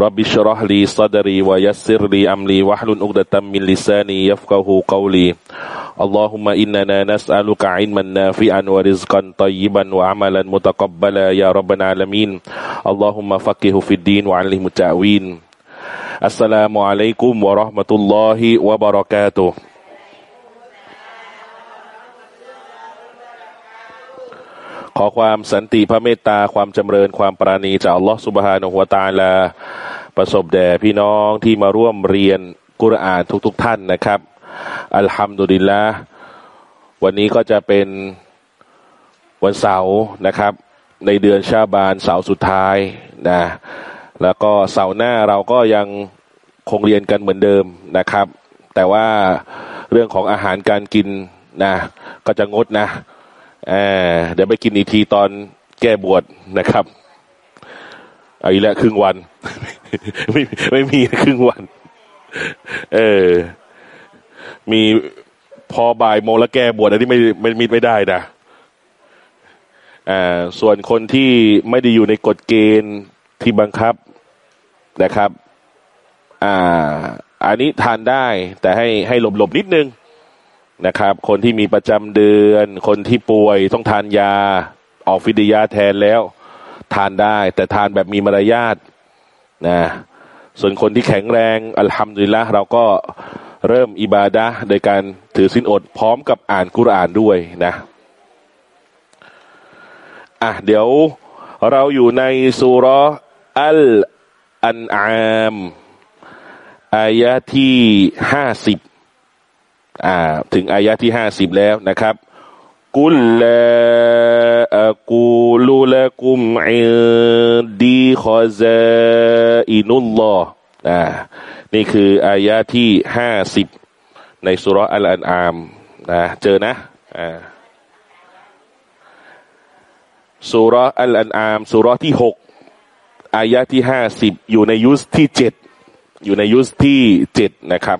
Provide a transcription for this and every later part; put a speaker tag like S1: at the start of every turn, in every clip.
S1: رب اشرح لي صدري ويسر لي أمري واحلل عقدة من لساني يفقه قولي اللهم إننا نسألك علما نافعا ورزقا طيبا وعملا متقبلا يا رب العالمين اللهم فقه في الدين وعلم التأويل السلام عليكم ورحمة الله وبركاته ขอความสันติพระเมตตาความจำเริญความปราณีจากอัลลอฮฺสุบฮานุฮวตาลา ประสบแด่พี่น้องที่มาร่วมเรียนกุรอานทุกๆทท่านนะครับ อัลฮัมดุลิลละวันนี้ก็จะเป็นวันเสาร์นะครับ ในเดือนชาบานเสาร์สุดท้ายนะแล้วก็เสาร์หน้าเราก็ยังคงเรียนกันเหมือนเดิมนะครับ แต่ว่าเรื่องของอาหารการกินนะก็จะงดนะเดี๋ยวไปกินอีกทีตอนแก้บวชนะครับ เอาอีกแล้วครึ่งวัน ไม่ไม่มีครึ่งวัน เออ มีพอบ่ายโมงแล้วแก้บวชอันนี้ไม่ไม่มีไม่ได้นะอ่าส่วนคนที่ไม่ได้อยู่ในกฎเกณฑ์ที่บังคับนะครับ อ่า อันนี้ทานได้ แต่ให้ให้หลบๆนิดนึงนะครับ คนที่มีประจำเดือน คนที่ป่วยต้องทานยา ออกฟิดยาแทนแล้ว ทานได้ แต่ทานแบบมีมารยาทนะส่วนคนที่แข็งแรงอัลฮัมดุลิละเราก็เริ่มอิบาดะโดยการถือสินอดพร้อมกับอ่านกุรอานด้วยนะอะเดี๋ยวเราอยู่ในสุรอัลอันอามอายะที่ห้าสิบอ่าถึงอายะที่ห้าสิบแล้วนะครับ กุลลาอักูลุละกุมอิดีขอซาอินุลลอฮ์อ่านี่คืออายะที่ห้าสิบในสุรอัลอันอามนะเจอนะอ่าสุรอัลอันอามสุรที่หกอายะที่ห้าสิบอยู่ในยุสที่เจ็ดอยู่ในยุสที่เจ็ดนะครับ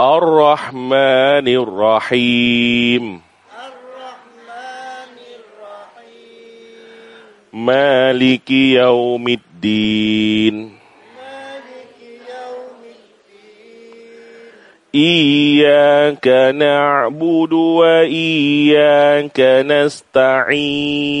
S1: الرحمن الرحيم. الرحمن الرحيم مالك يوم الدين مالك يوم الدين. إياك نعبد وإياك نستعين.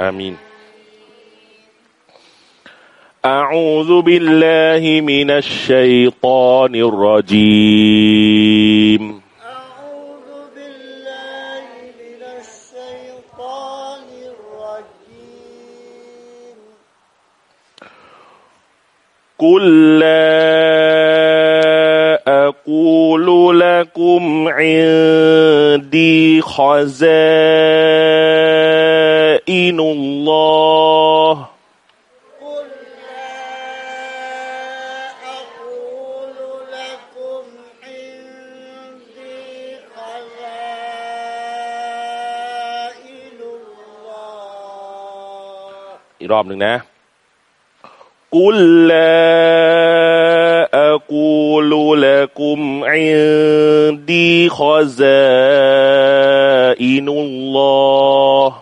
S1: آمين. أعوذ بالله من الشيطان الرجيم. قل لا أقول لكم عند عندي خزائن الله
S2: قل لا أقول لكم عندي خزائن الله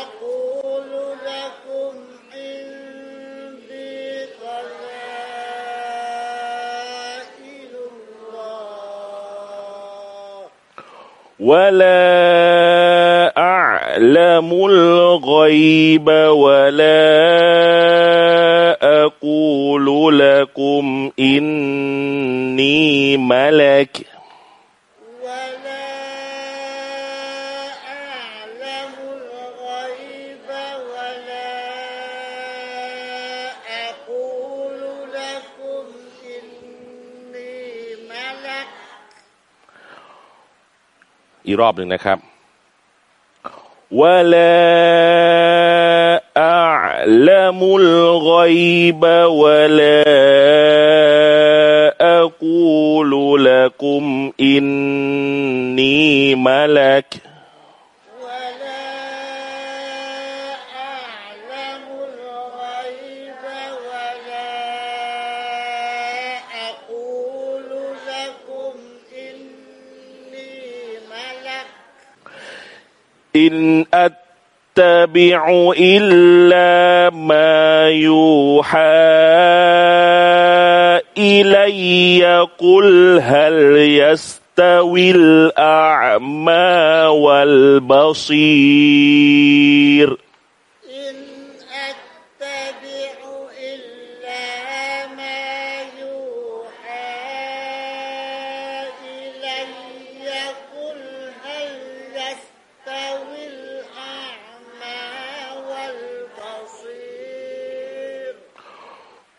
S2: أقول لكم عندي خزائن الله
S1: ولا أعلم الغيب ولا أقول لكم إني ملك
S2: ولا أعلم الغيب ولا أقول لكم إني ملك
S1: อีกรอบหนึ่งนะครับ ولا أعلم الغيب ولا أقول لكم إني ملك أتبع إلا ما يوحى إلي. قل هل يستوي الأعمى والبصير؟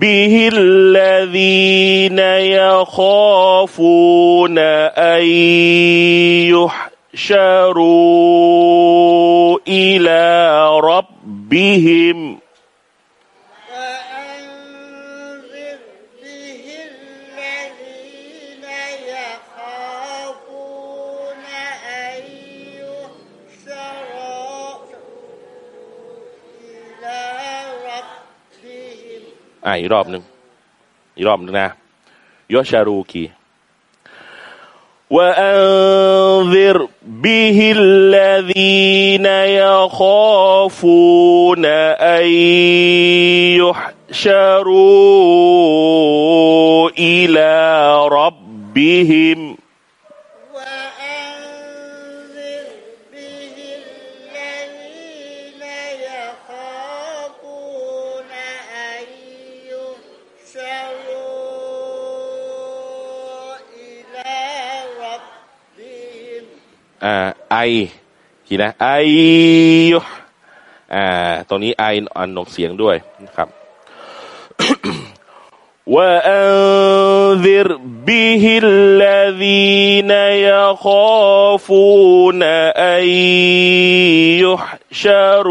S1: به الذين يخافون أن يحشروا إلى ربهم อ่ะอีกรอบหนึ่งอีกรอบหนึ่งนะยอชารูกี وأنذر به الذين يخافون أن يحشروا إلى ربهم ไอกี่นะไอยุตรงนี้ไออันนกเสียงด้วยนะครับว่าอันซิรบิฮิ
S2: ลลดีนยาขอ
S1: ฟูนอัยยุชชาร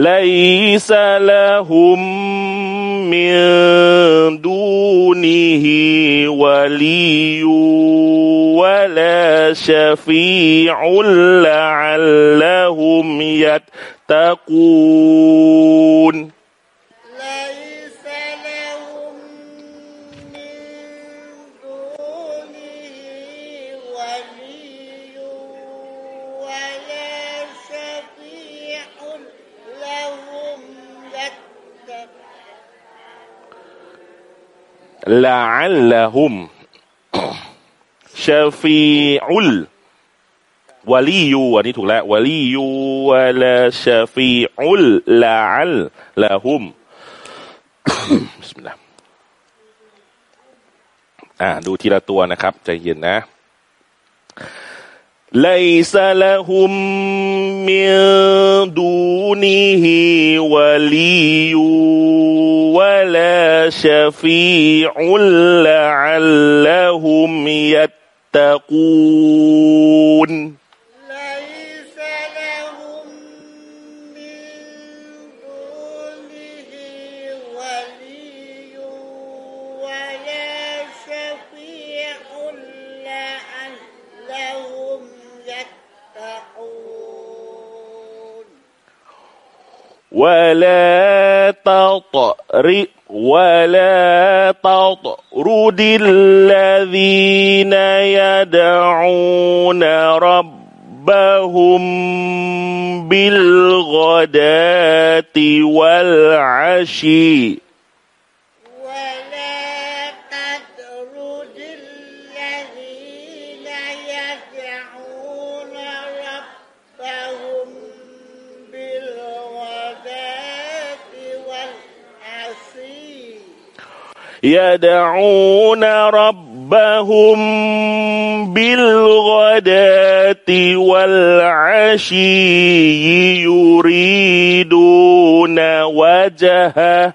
S1: ليس لهم من دونه ولي ولا شفيع لعلهم يتقون. ละอัลละฮุมชาฟีอุลวาลียูอันนี้ถูกแล้ววาลียูวะลาชาฟีอุลละอัลละฮุมบิสมิลลาห์อ่าดูทีละตัวนะครับ ใจเย็นนะ ليس لهم من دونه ولي ولا شفيع لعلهم يتقون.
S2: ليس لهم من دونه ولي ولا شفيع لعلهم يتقون.
S1: ولا تطرئ ولا تطرد الذين يدعون ربهم بالغداة والعشي.
S2: يدعون ربهم بالغداة والعشي
S1: يريدون وجهه.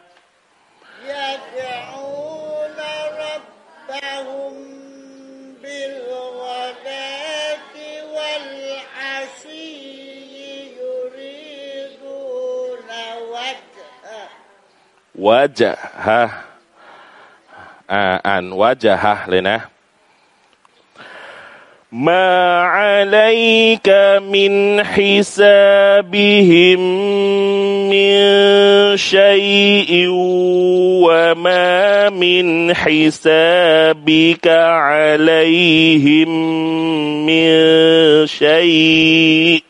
S2: يدعون ربهم بالغداة والعشي يريدون وجهه.
S1: อ่าอ่านวะจะฮะเลยนะ ما عليك من حسابهم من شيء وما من حسابك عليهم من شيء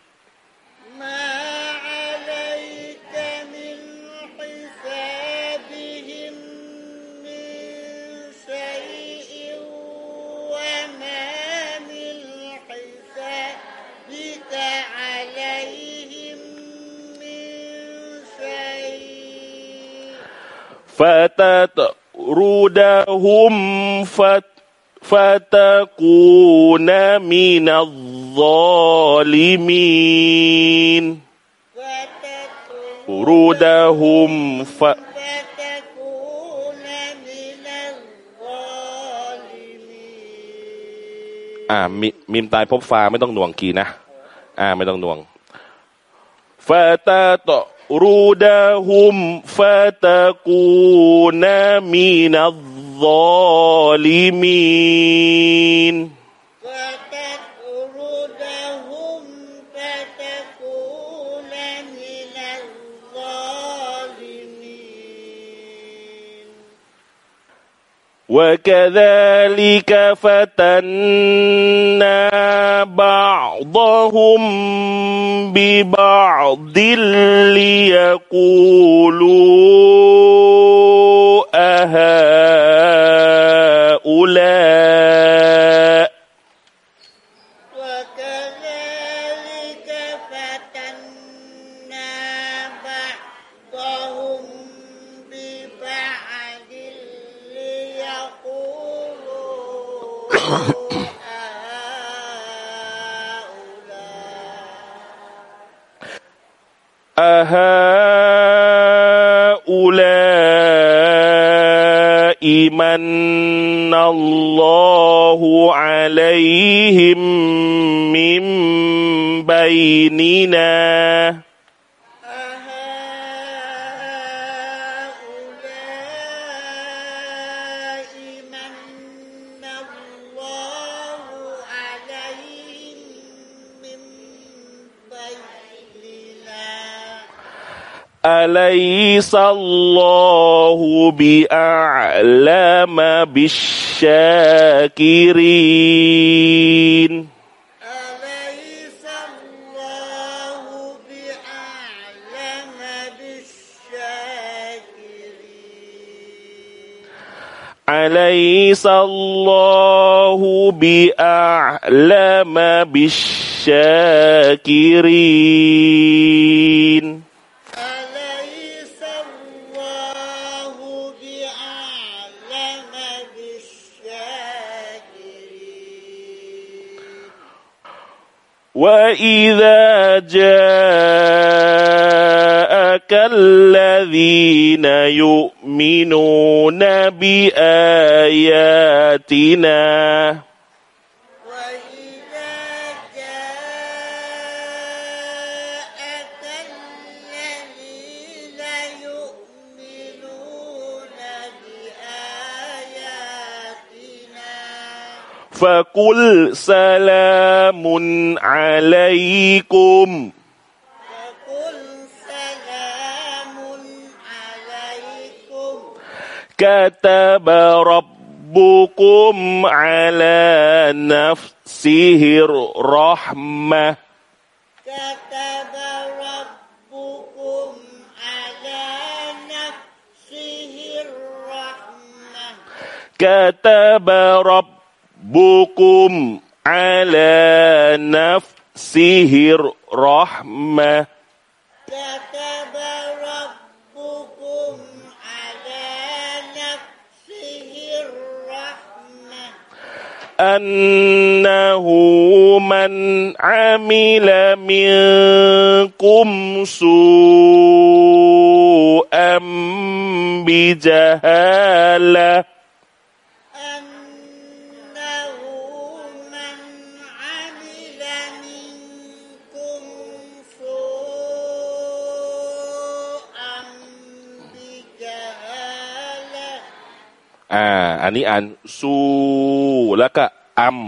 S1: فتطردهم فت فتكون من الظالمين ردهم ف
S2: فتكون من الظالمين
S1: อ่ามิมิมตายพบฟ้าไม่ต้องหน่วงกีนะ อ่า ไม่ต้องหน่วงฟาตาตรูดาหุมฟาตากูนามีนัลซอ
S2: رودهم فتكون من الظالمين.
S1: وكذلك فتنا بعضهم ببعض ليقولوا أهؤلاء
S2: أهؤلاء
S1: من الله عليهم من بيننا أليس الله بأعلم بالشاكرين؟
S2: أليس الله بأعلم بالشاكرين؟
S1: أليس الله بأعلم بالشاكرين؟ وإذا جاءك الذين يؤمنون بآياتنا فقل سلام عليكم.
S2: فقل سلام عليكم.
S1: كتب ربكم على نفسه الرحمة.
S2: كتب ربكم على نفسه الرحمة.
S1: كتب ربكم على نفسه الرحمة
S2: كتب ربكم على نفسه الرحمة
S1: أنه من عمل منكم سوءا بجهالة อันนี้อ่านซูแล้วก็อัม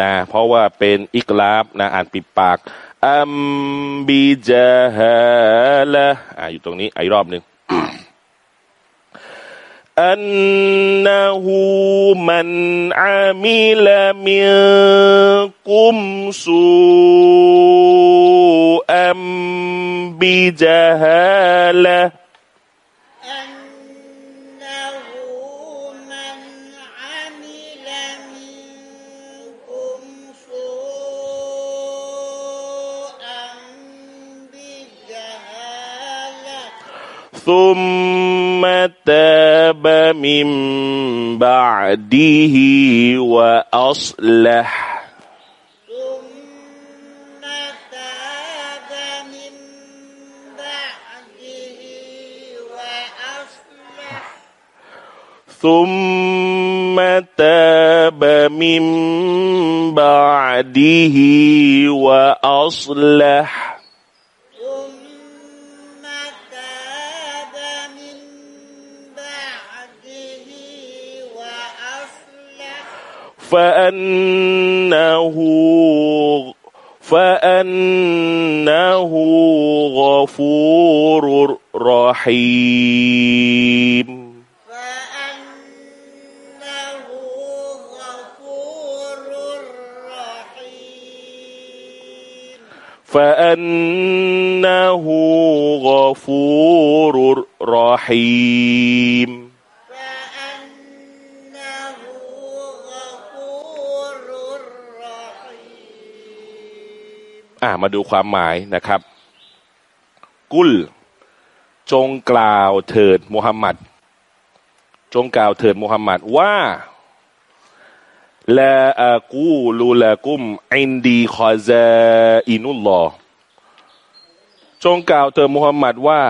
S1: นะเพราะว่าเป็นอิกลาบนะอ่านปิดปากอัมบิจาฮะลอ่าอยู่ตรงนี้อีกรอบหนึ่งอันนะฮูมั
S2: นอามิลมิ
S1: กุมสูอัม
S2: บิจาฮะล
S1: ثم تاب من بعده وأصلح.
S2: ثم تاب من بعده وأصلح.
S1: فأنه فأنه غفور رحيم
S2: فأنه غفور رحيم
S1: فأنه غفور رحيم อ่ามาดูความหมายนะครับ กุล จงกล่าวเถิดมุฮัมมัด จงกล่าวเถิดมุฮัมมัดว่าลาอากูลูลากุมอินดีคอซาอินุลลอจงกล่าวเถิดมุฮัมมัดว่า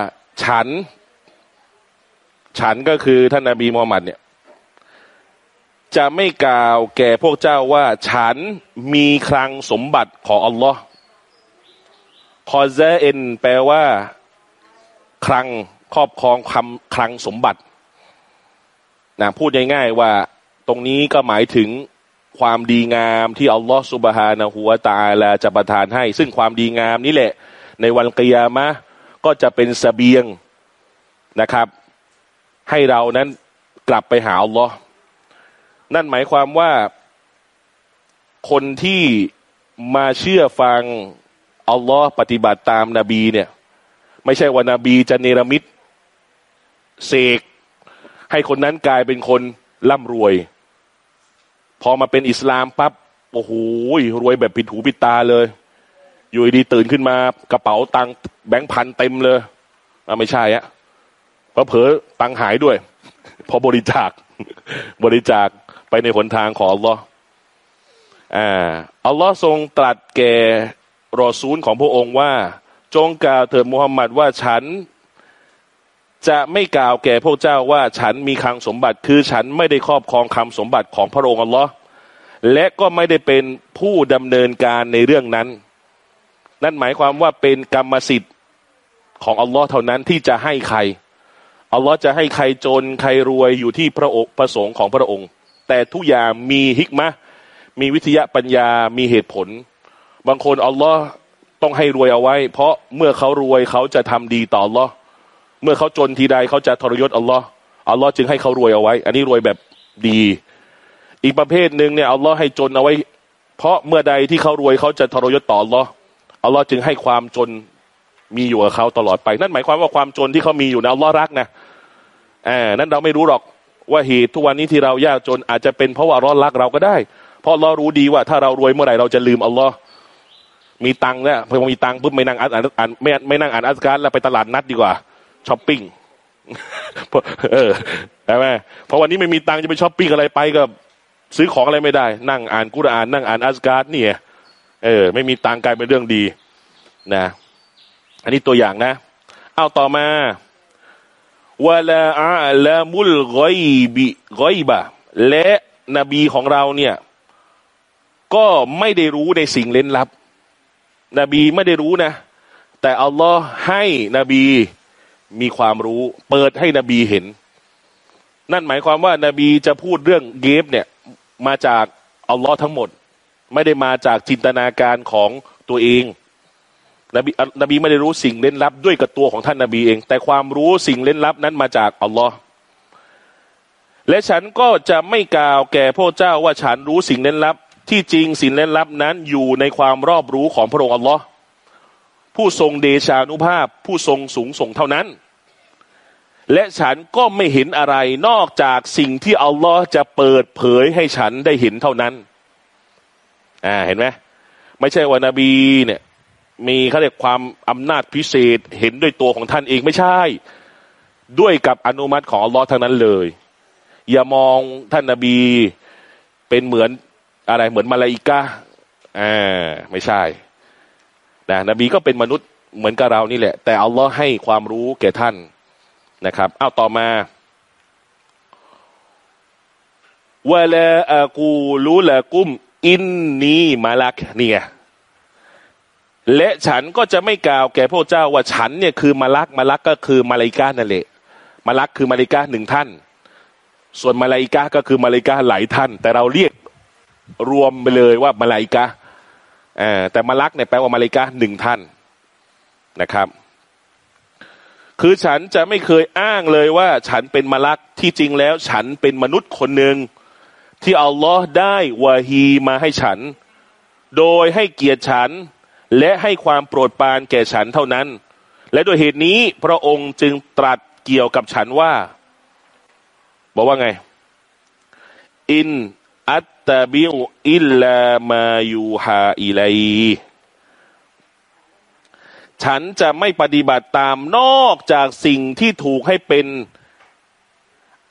S1: ฉัน ฉันก็คือท่านนบีมุฮัมมัดเนี่ยจะไม่กล่าวแก่พวกเจ้าว่า ฉันมีคลังสมบัติของอัลลอฮ์ คอเซเอ็นแปลว่า คลังครอบครองคำคลังสมบัตินะพูดง่ายๆว่าตรงนี้ก็หมายถึงความดีงามที่อัลลอฮฺสุบฮานะฮูวตาลาจะประทานให้ ซึ่งความดีงามนี้แหละ ในวันกิยามะก็จะเป็นสเสบียงนะครับ ให้เรานั้นกลับไปหาอัลลอฮ์นั่นหมายความว่าคนที่มาเชื่อฟัง อัลลอฮ์ปฏิบัติตามนาบีเนี่ย ไม่ใช่ว่านาบีจะเนรมิตเสกให้คนนั้นกลายเป็นคนร่ำรวย พอมาเป็นอิสลามปั๊บโอ้โหรวยแบบผิดหูผิดตาเลย อยู่ดีตื่นขึ้นมากระเป๋าตังแบงค์พันเต็มเลยอะไม่ใช่อะเพราะเผลอตังหายด้วย พอบริจาคบริจาคไปในหนทางของอัลลอฮ์อ่าอัลลอฮ์ทรงตรัสแก่ รอซูลของพระองค์ว่า จงกล่าวเถิดมุฮัมมัดว่าฉัน จะไม่กล่าวแก่พวกเจ้าว่าฉันมีคลังสมบัติ คือฉันไม่ได้ครอบครองคำสมบัติของพระองค์อัลลอฮ์และก็ไม่ได้เป็นผู้ดำเนินการในเรื่องนั้น นั่นหมายความว่าเป็นกรรมสิทธิ์ของอัลลอฮ์เท่านั้นที่จะให้ใครอัลลอฮ์จะให้ใครจนใครรวยอยู่ที่พระองค์ประสงค์ของพระองค์ แต่ทุกอย่างมีฮิกมะมีวิทยาปัญญามีเหตุผล บางคนอัลลอฮ์ต้องให้รวยเอาไว้ เพราะเมื่อเขารวยเขาจะทำดีต่ออัลลอฮ์เมื่อเขาจนทีใดเขาจะทรยศอัลลอฮ์อัลลอฮ์จึงให้เขารวยเอาไว้ อันนี้รวยแบบดี อีกประเภทหนึ่งเนี่ยอัลลอฮ์ให้จนเอาไว้ เพราะเมื่อใดที่เขารวยเขาจะทรยศต่ออัลลอฮ์อัลลอฮ์จึงให้ความจนมีอยู่กับเขาตลอดไป นั่นหมายความว่าความจนที่เขามีอยู่นะอัลลอฮ์รักนะอ่านั้นเราไม่รู้หรอกว่าเหตุทุกวันนี้ที่เรายากจนอาจจะเป็นเพราะว่าอัลลอฮ์รักเราก็ได้ เพราะเรารู้ดีว่าถ้าเรารวยเมื่อไหร่เราจะลืมอัลลอฮ์ มีตังค์เนี่ยพอมีตังค์ปุ๊บไม่นั่งอ่านอ่านไม่ไม่นั่งอ่านอัสการแล้วไปตลาดนัดดีกว่าช้อปปิ้งเออใช่ไหมเพราะวันนี้ไม่มีตังค์จะไปช้อปปิ้งอะไรไปก็ซื้อของอะไรไม่ได้ นั่งอ่านกุรอาน นั่งอ่านอัสการเนี่ย เออ ไม่มีตังค์กลายเป็นเรื่องดี นะ อันนี้ตัวอย่างนะ เอาต่อมาวะลาอาลามุลกอยบิกอยบะและนบีของเราเนี่ย ก็ไม่ได้รู้ในสิ่งเล่นลับ นบีไม่ได้รู้นะ แต่อัลลอฮ์ให้นบีมีความรู้ เปิดให้นบีเห็น นั่นหมายความว่านาบีจะพูดเรื่องเกฟเนี่ยมาจากอัลลอฮ์ทั้งหมด ไม่ได้มาจากจินตนาการของตัวเองนบีนบีไม่ได้รู้สิ่งเล่นลับด้วยกับตัวของท่านนาบีเอง แต่ความรู้สิ่งเล่นลับนั้นมาจากอัลลอฮ์และฉันก็จะไม่กล่าวแก่พระเจ้าว่าฉันรู้สิ่งเล่นลับ ที่จริงสิ่งเล่นลับนั้นอยู่ในความรอบรู้ของพระองค์อัลลอฮ์ผู้ทรงเดชานุภาพ ผู้ทรงสูงส่งเท่านั้น และฉันก็ไม่เห็นอะไรนอกจากสิ่งที่อัลลอฮ์จะเปิดเผยให้ฉันได้เห็นเท่านั้น อ่าเห็นไหมไม่ใช่ว่านาบีเนี่ยมีเขาเรียกความอำนาจพิเศษเห็นด้วยตัวของท่านเองไม่ใช่ ด้วยกับอนุมัติของอัลลอฮ์ทั้งนั้นเลย อย่ามองท่านนาบีเป็นเหมือน อะไรเหมือนมาลาอิกะอ่าไม่ใช่นะนบีก็เป็นมนุษย์เหมือนกับเรานี่แหละ แต่อัลลอฮ์ให้ความรู้แก่ท่านนะครับเอาต่อมาวะลาอากูลุละกุม อินนีมาลักเนี่ยและฉันก็จะไม่กล่าวแก่พระเจ้าว่าฉันเนี่ยคือมาลักมาลักก็คือมาลาอิกานั่นแหละมาลักคือมาลาอิกาหนึ่งท่าน ส่วนมาลาอิกาก็คือมาลาอิกาหลายท่าน แต่เราเรียก รวมไปเลยว่ามาลาอิกาแต่มาลักเนี่ยแปลว่ามาลาอิกาหนึ่งท่านนะครับ คือฉันจะไม่เคยอ้างเลยว่า ฉันเป็นมาลักที่จริงแล้ว ฉันเป็นมนุษย์คนหนึ่งที่อัลลอฮ์ได้วาฮีมาให้ฉัน โดยให้เกียรติฉัน และให้ความโปรดปรานแก่ฉันเท่านั้น และด้วยเหตุนี้พระองค์จึงตรัสเกี่ยวกับฉันว่า บอกว่าไง อิน อัตตบิอิลลามายูฮาอิไลฉันจะไม่ปฏิบัติตามนอกจากสิ่งที่ถูกให้เป็น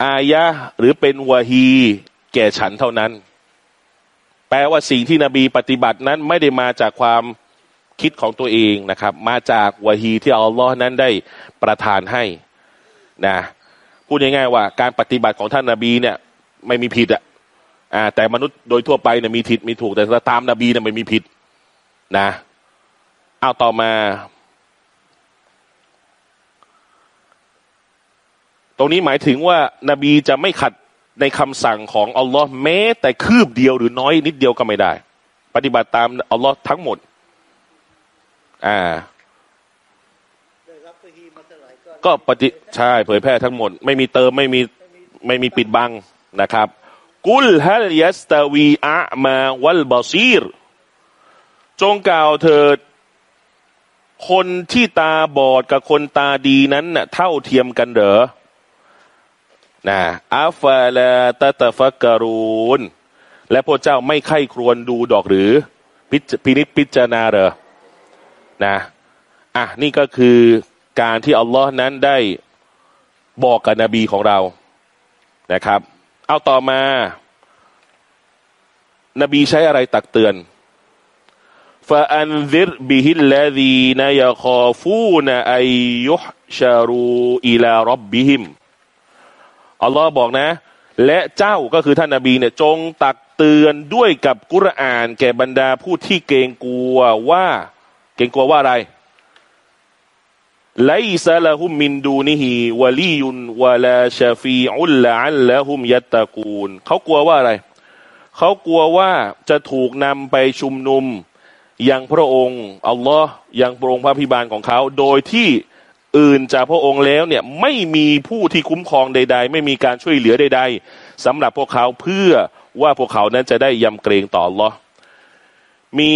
S1: อายะหรือเป็นวะฮี แก่ฉันเท่านั้น แปลว่าสิ่งที่นบีปฏิบัตินั้นไม่ได้มาจากความคิดของตัวเองนะครับ มาจากวะฮีที่อัลลอฮ์นั้นได้ประทานให้นะพูดง่ายๆว่า การปฏิบัติของท่านนาบีเนี่ย ไม่มีผิดอะ อ่าแต่มนุษย์โดยทั่วไปเนี่ยมีผิดมีถูกแต่ถ้าตามนบีเนี่ยไม่มีผิดนะเอาต่อมา ตรงนี้หมายถึงว่านาบีจะไม่ขัดในคำสั่งของอัลลอฮ์แม้แต่คืบเดียวหรือน้อยนิดเดียวก็ไม่ได้ ปฏิบัติตามอัลลอฮ์ทั้งหมด อ่าก็ปฏิใช่เผยแพร่ทั้งหมด ไม่มีเติมไม่มีไม่มีปิดบังนะครับ กุลฮัลยัสตาวีอะมาวัลบอซีร จงกล่าวเถิด คนที่ตาบอดกับคนตาดีนั้นน่ะเท่าเทียมกันเหรอนะอัฟาลาตะตะฟัการูนและพระเจ้าไม่ไข้ครวญดูดอกหรือพิจพินิจพิจารณาเหรอนะอะนี่ก็คือการที่อัลลอฮ์นั้นได้บอกกับนบีของเรานะครับ เอาต่อมา นบีใช้อะไรตักเตือนฟาอันซิรบิฮิลลาดีนยาคอฟูนอายุฮชารูอิลารบบิฮิมอัลลอฮ์บอกนะ และเจ้าก็คือท่านนาบีเนี่ยจงตักเตือนด้วยกับกุรอาน แก่บรรดาผู้ที่เกรงกลัวว่า เกรงกลัวว่าอะไร ไลซาละฮุมมินดูนิฮีวะลียุนวะลาชาฟีอุลละอัลละฮุมยัตตะกูลเขากลัวว่าอะไร เขากลัวว่าจะถูกนำไปชุมนุมยังพระองค์อัลลอฮ์ยังพระองค์พระพิบาลของเขา โดยที่อื่นจากพระองค์แล้วเนี่ยไม่มีผู้ที่คุ้มครองใด ๆ ไม่มีการช่วยเหลือใด ๆสำหรับพวกเขาเพื่อว่าพวกเขานั้นจะได้ยำเกรงต่ออัลลอฮ์มี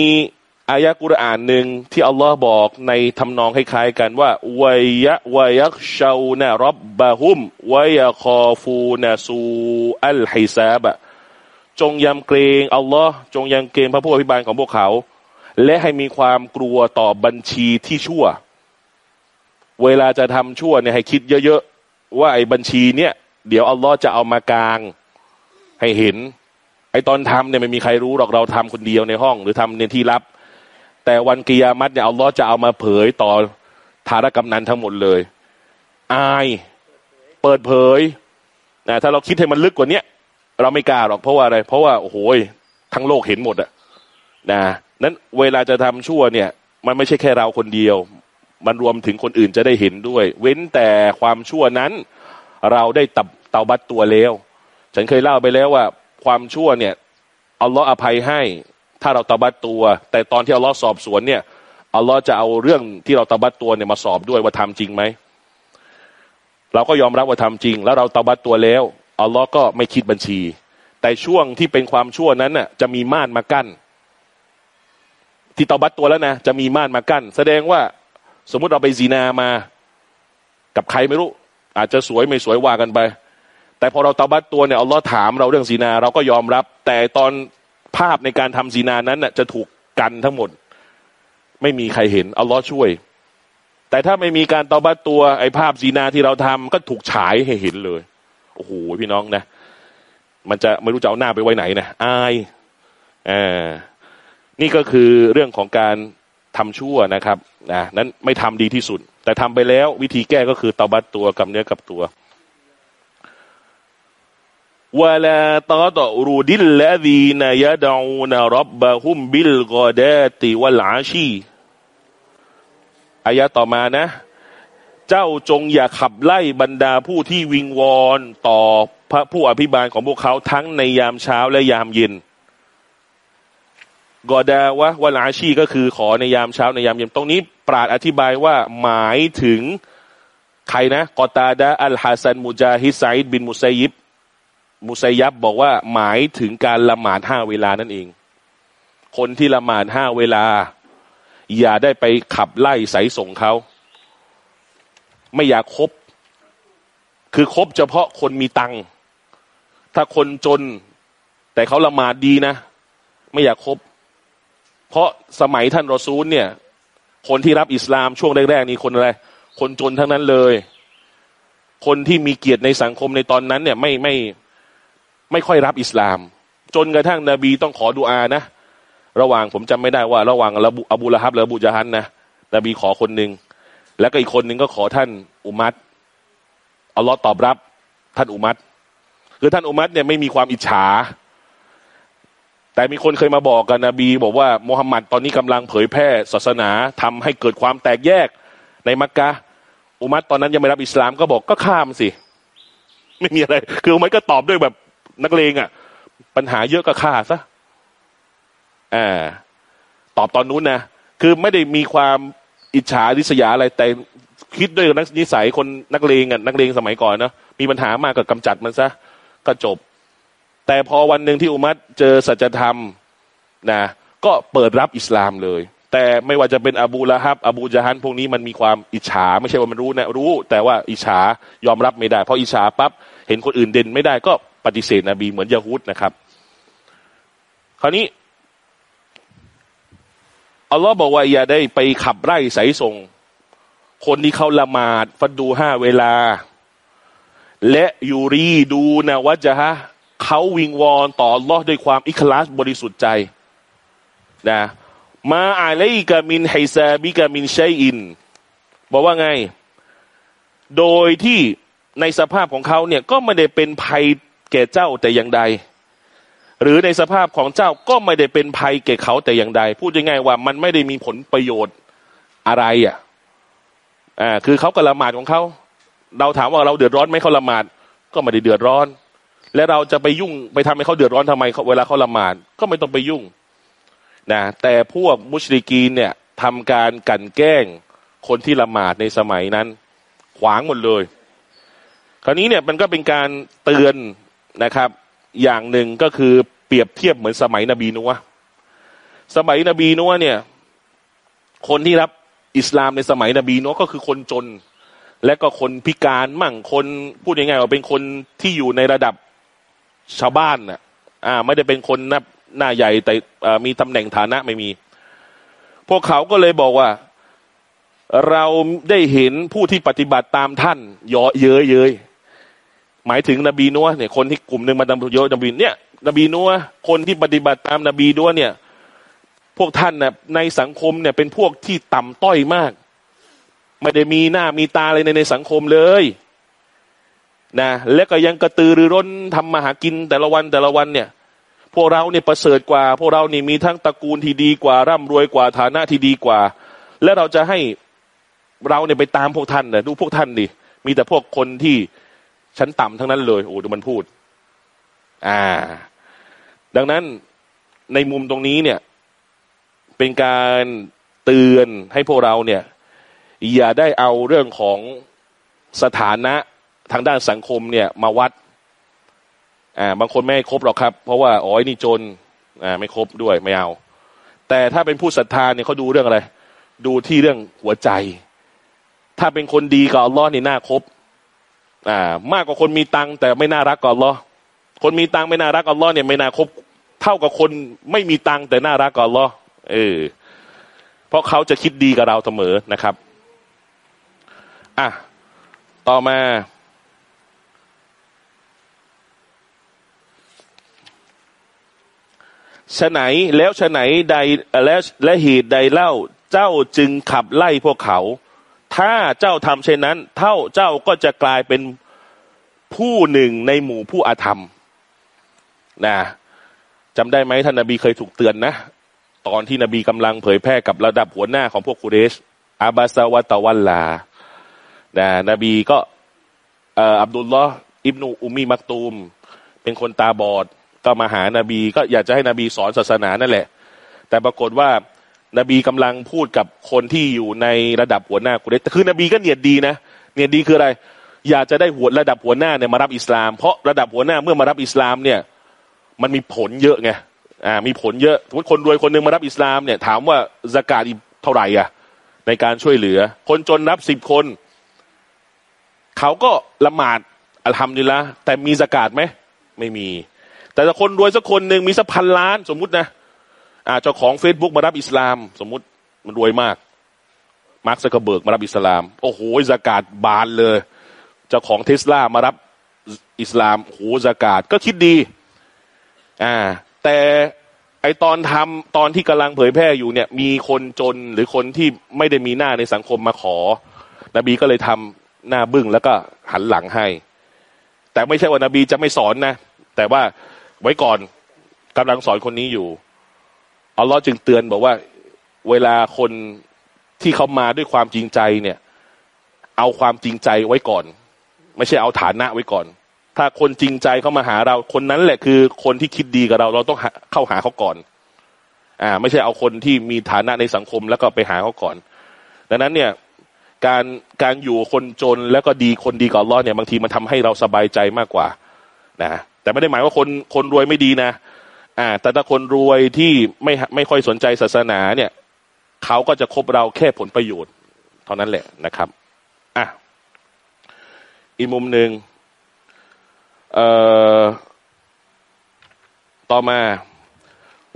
S1: อายะกุรอานหนึ่งที่อัลลอฮ์บอกในทำนองคล้ายๆกันว่าวายะวายักชาวนะรับบะฮุมวายะคอฟูนะซูอัลฮิซาบะจงยำเกรงอัลลอฮ์จงยำเกรงพระผู้อภิบาลของพวกเขา และให้มีความกลัวต่อบัญชีที่ชั่ว เวลาจะทำชั่วเนี่ยให้คิดเยอะๆ ว่าไอ้บัญชีเนี่ย เดี๋ยวอัลลอฮ์จะเอามากลางให้เห็น ไอ้ตอนทำเนี่ยไม่มีใครรู้หรอกเราทำคนเดียวในห้อง หรือทำในที่ลับ แต่วันกิยามัตเนี่ยอัลลอฮ์จะเอามาเผยต่อธารกำนันทั้งหมดเลย อายเปิดเผยนะถ้าเราคิดให้มันลึกกว่านี้เราไม่กล้าหรอกเพราะว่าอะไร เพราะว่าโอ้โหทั้งโลกเห็นหมดอะนะนั้นเวลาจะทำชั่วเนี่ย มันไม่ใช่แค่เราคนเดียว มันรวมถึงคนอื่นจะได้เห็นด้วย เว้นแต่ความชั่วนั้น เราได้ตับเตาบัตตัวแล้ว ฉันเคยเล่าไปแล้วว่า ความชั่วเนี่ยอัลลอฮ์อภัยให้ ถ้าเราตบัดตัว แต่ตอนที่อัลลอฮ์สอบสวนเนี่ยอัลลอฮ์จะเอาเรื่องที่เราตบัดตัวเนี่ยมาสอบด้วยว่าทำจริงไหมเราก็ยอมรับว่าทำจริง แล้วเราตบัดตัวแล้วอัลลอฮ์ก็ไม่คิดบัญชี แต่ช่วงที่เป็นความชั่วนั้นน่ะจะมีม่านมากั้น ที่ตบัดตัวแล้วนะจะมีม่านมากั้น แสดงว่าสมมุติเราไปซีนามา กับใครไม่รู้ อาจจะสวยไม่สวยว่ากันไป แต่พอเราตบัดตัวเนี่ยอัลลอฮ์ถามเราเรื่องซีนา เราก็ยอมรับ แต่ตอน ภาพในการทำซีนานั้นน่ะจะถูกกันทั้งหมด ไม่มีใครเห็นอัลลอฮ์ช่วย แต่ถ้าไม่มีการตอบัตตัวไอ้ภาพซีนาที่เราทำก็ถูกฉายให้เห็นเลยโอ้โหพี่น้องนะ มันจะไม่รู้จะเอาหน้าไปไว้ไหนนะอายอ่านี่ก็คือเรื่องของการทำชั่วนะครับนะนั้นไม่ทำดีที่สุด แต่ทำไปแล้ววิธีแก้ก็คือตอบัตตัวกับเนื้อกับตัว วลาตอตรูดิลละดีนยดอูนรับบะฮุมบิลกอดาติวัลอาชีอายะต่อมานะ เจ้าจงอย่าขับไล่บรรดาผู้ที่วิงวอนต่อพระผู้อภิบาลของพวกเขาทั้งในยามเช้าและยามเย็นกอดาวะวลาชีก็คือขอในยามเช้าในยามเย็นตรงนี้ ปราดอธิบายว่าหมายถึงใครนะกอตาดาอัลฮัสันมุจาฮิไซด์บินมุไซยิบ มุสัยยับบอกว่าหมายถึงการละหมาดห้าเวลานั่นเอง คนที่ละหมาดห้าเวลา อย่าได้ไปขับไล่สายส่งเขา ไม่อยากคบ คือคบเฉพาะคนมีตังค์ถ้าคนจน แต่เขาละหมาดดีนะ ไม่อยากคบ เพราะสมัยท่านรอซูลเนี่ย คนที่รับอิสลามช่วงแรกๆนี่คนอะไร คนจนทั้งนั้นเลย คนที่มีเกียรติในสังคมในตอนนั้นเนี่ย ไม่ไม่ไไม่ค่อยรับอิสลาม จนกระทั่งนบีต้องขอดุอานะ ระหว่างผมจำไม่ได้ว่า ระหว่างอบูละฮับหรือบูจาฮันนะนบีขอคนหนึ่งแล้วก็อีกคนหนึ่งก็ขอท่านอุมัตอัลลอฮ์ตอบรับ ท่านอุมัตคือท่านอุมัตเนี่ยไม่มีความอิจฉา แต่มีคนเคยมาบอกกันนบี บอกว่ามุฮัมมัดตอนนี้กำลังเผยแพร่ศาสนาทำให้เกิดความแตกแยกในมักกะอุมัตตอนนั้นยังไม่รับอิสลามก็บอกก็ข้ามสิ ไม่มีอะไร คืออุมัตก็ตอบด้วยแบบ นักเลงอะ่ะ ปัญหาเยอะก็ฆ่าซะอ่าตอบตอนนู้นนะคือไม่ได้มีความอิจฉาริษยาอะไรแต่คิดด้วยนักนิสัยคนนักเลงอะนักเลงสมัยก่อนเนาะมีปัญหามากกับกำจัดมันซะก็จบ แต่พอวันหนึ่งที่อุมัตเจอสัจธรรมนะก็เปิดรับอิสลามเลย แต่ไม่ว่าจะเป็นอบูละฮับ อบูจาฮันพวกนี้มันมีความอิจฉา ไม่ใช่ว่ามันรู้นะรู้ แต่ว่าอิจฉายอมรับไม่ได้ เพราะอิจฉาปั๊บเห็นคนอื่นเด่นไม่ได้ก็ ปฏิเสธนบีเหมือนยะฮูดนะครับ คราวนี้อัลลอฮ์บอกว่าอย่าได้ไปขับไล่สายส่ง คนที่เขาละหมาดฟัดดูห้าเวลา และยูรีดูนะว่าจะฮะเขาวิงวอนต่ออัลลอฮ์ด้วยความอิคลาสบริสุทธิ์ใจนะมาอาลัยกามินไฮซาบิกามินชัยอิน บอกว่าไง โดยที่ในสภาพของเขาเนี่ยก็ไม่ได้เป็นภัย แก่เจ้าแต่อย่างใด หรือในสภาพของเจ้าก็ไม่ได้เป็นภัยแก่เขาแต่อย่างใด พูดยังไงว่ามันไม่ได้มีผลประโยชน์อะไรอะอ่าคือเขาก็ละหมาดของเขาเราถามว่าเราเดือดร้อนไหมเขาละหมาด ก็ไม่ได้เดือดร้อน และเราจะไปยุ่งไปทำให้เขาเดือดร้อนทำไมเวลาเขาละหมาด ก็ไม่ต้องไปยุ่งนะแต่พวกมุชริกีนเนี่ยทำการกันแกล้งคนที่ละหมาดในสมัยนั้น ขวางหมดเลย คราวนี้เนี่ยมันก็เป็นการเตือน นะครับ อย่างหนึ่งก็คือเปรียบเทียบเหมือนสมัยนบีนัวสมัยนบีนัวเนี่ย คนที่รับอิสลามในสมัยนบีนัวก็คือคนจน และก็คนพิการมั่งคนพูดยังไงว่าเป็นคนที่อยู่ในระดับชาวบ้านน่ะอ่า ไม่ได้เป็นคนนับหน้าใหญ่แต่มีตำแหน่งฐานะไม่มี พวกเขาก็เลยบอกว่า เราได้เห็นผู้ที่ปฏิบัติตามท่านเยอะเย้ยเย้ย หมายถึงนบีนัวเนี่ยคนที่กลุ่มหนึ่งมาดำเยอะนบีเนี่ยนบีนัวคนที่ปฏิบัติตามนบีนัวเนี่ย พวกท่านเนี่ยในสังคมเนี่ยเป็นพวกที่ต่ำต้อยมาก ไม่ได้มีหน้ามีตาอะไรในในสังคมเลยนะและก็ยังกระตือรือร้นทำมาหากินแต่ละวันแต่ละวันเนี่ย พวกเราเนี่ยประเสริฐกว่า พวกเรานี่มีทั้งตระกูลที่ดีกว่า ร่ำรวยกว่าฐานะที่ดีกว่า และเราจะให้เราเนี่ยไปตามพวกท่านเนี่ยดูพวกท่านดิมีแต่พวกคนที่ ชั้นต่ำทั้งนั้นเลย โอ้ดูมันพูด อ่า ดังนั้นในมุมตรงนี้เนี่ย เป็นการเตือนให้พวกเราเนี่ย อย่าได้เอาเรื่องของสถานะทางด้านสังคมเนี่ย มาวัด อ่า บางคนไม่ครบหรอกครับ เพราะว่าอ๋อยนี่จน อ่า ไม่ครบด้วยไม่เอา แต่ถ้าเป็นผู้ศรัทธาเนี่ยเขาดูเรื่องอะไร ดูที่เรื่องหัวใจ ถ้าเป็นคนดีกับอัลลอฮ์นี่น่าครบ อ่ามากกว่าคนมีตังแต่ไม่น่ารักกับอัลลอฮ์คนมีตังไม่น่ารักอัลลอฮ์เนี่ยไม่น่าคบเท่ากับคนไม่มีตังแต่น่ารักกับอัลลอฮ์เออเพราะเขาจะคิดดีกับเราเสมอนะครับอะต่อมาฉไหนแล้วฉไหนใดและและเหตุใดเล่า เจ้าจึงขับไล่พวกเขา ถ้าเจ้าทำเช่นนั้น เท่าเจ้าก็จะกลายเป็นผู้หนึ่งในหมู่ผู้อาธรรมนะจำได้ไหมท่านนบีเคยถูกเตือนนะ ตอนที่นบีกำลังเผยแพร่กับระดับหัวหน้าของพวกกุเรชอาบาซาวะตะวันลานะนบีก็อับดุลลอฮ์อิบนูอุมีมักตูม เป็นคนตาบอดก็มาหานาบี ก็อยากจะให้นบีสอนศาสนานั่นแหละ แต่ปรากฏว่า นบีกำลังพูดกับคนที่อยู่ในระดับหัวหน้ากุเรชคือนบีก็เนียดดีนะเนียดดีคืออะไร อยากจะได้หัวระดับหัวหน้าเนี่ยมารับอิสลาม เพราะระดับหัวหน้าเมื่อมารับอิสลามเนี่ย มันมีผลเยอะไงอ่ามีผลเยอะสมมติคนรวยคนหนึ่งมารับอิสลามเนี่ยถามว่าสกาดอีเท่าไหร่อะ ในการช่วยเหลือ คนจนนับสิบคน เขาก็ละหมาดอัลฮัมดุลิละแต่มีสกาดไหมไม่มี แต่คนรวยสักคนหนึ่งมีสักพันล้านสมมุตินะ เจ้าของเฟซบุ๊กมารับอิสลาม สมมุติมันรวยมาก มาร์คซักเคอร์เบิร์กมารับอิสลาม โอ้โหซะกาตบานเลย เจ้าของเทสลามารับอิสลามโหซะกาตก็คิดดี อ่า แต่ไอตอนทำตอนที่กำลังเผยแพร่อยู่เนี่ย มีคนจนหรือคนที่ไม่ได้มีหน้าในสังคมมาขอ นบีก็เลยทำหน้าบึ้งแล้วก็หันหลังให้ แต่ไม่ใช่ว่านบีจะไม่สอนนะ แต่ว่าไว้ก่อนกำลังสอนคนนี้อยู่ อัลลอฮ์จึงเตือนบอกว่า เวลาคนที่เขามาด้วยความจริงใจเนี่ย เอาความจริงใจไว้ก่อน ไม่ใช่เอาฐานะไว้ก่อน ถ้าคนจริงใจเขามาหาเรา คนนั้นแหละคือคนที่คิดดีกับเรา เราต้องเข้าหาเขาก่อน อ่า ไม่ใช่เอาคนที่มีฐานะในสังคมแล้วก็ไปหาเขาก่อน ดังนั้นเนี่ยการการอยู่คนจนแล้วก็ดีคนดีกับอัลลอฮ์เนี่ยบางทีมันทำให้เราสบายใจมากกว่านะแต่ไม่ได้หมายว่าคนคนรวยไม่ดีนะ อ่า แต่ถ้าคนรวยที่ไม่ไม่ค่อยสนใจศาสนาเนี่ยเขาก็จะคบเราแค่ผลประโยชน์ เท่านั้นแหละนะครับอะอีกมุมหนึ่งเอ่อต่อมา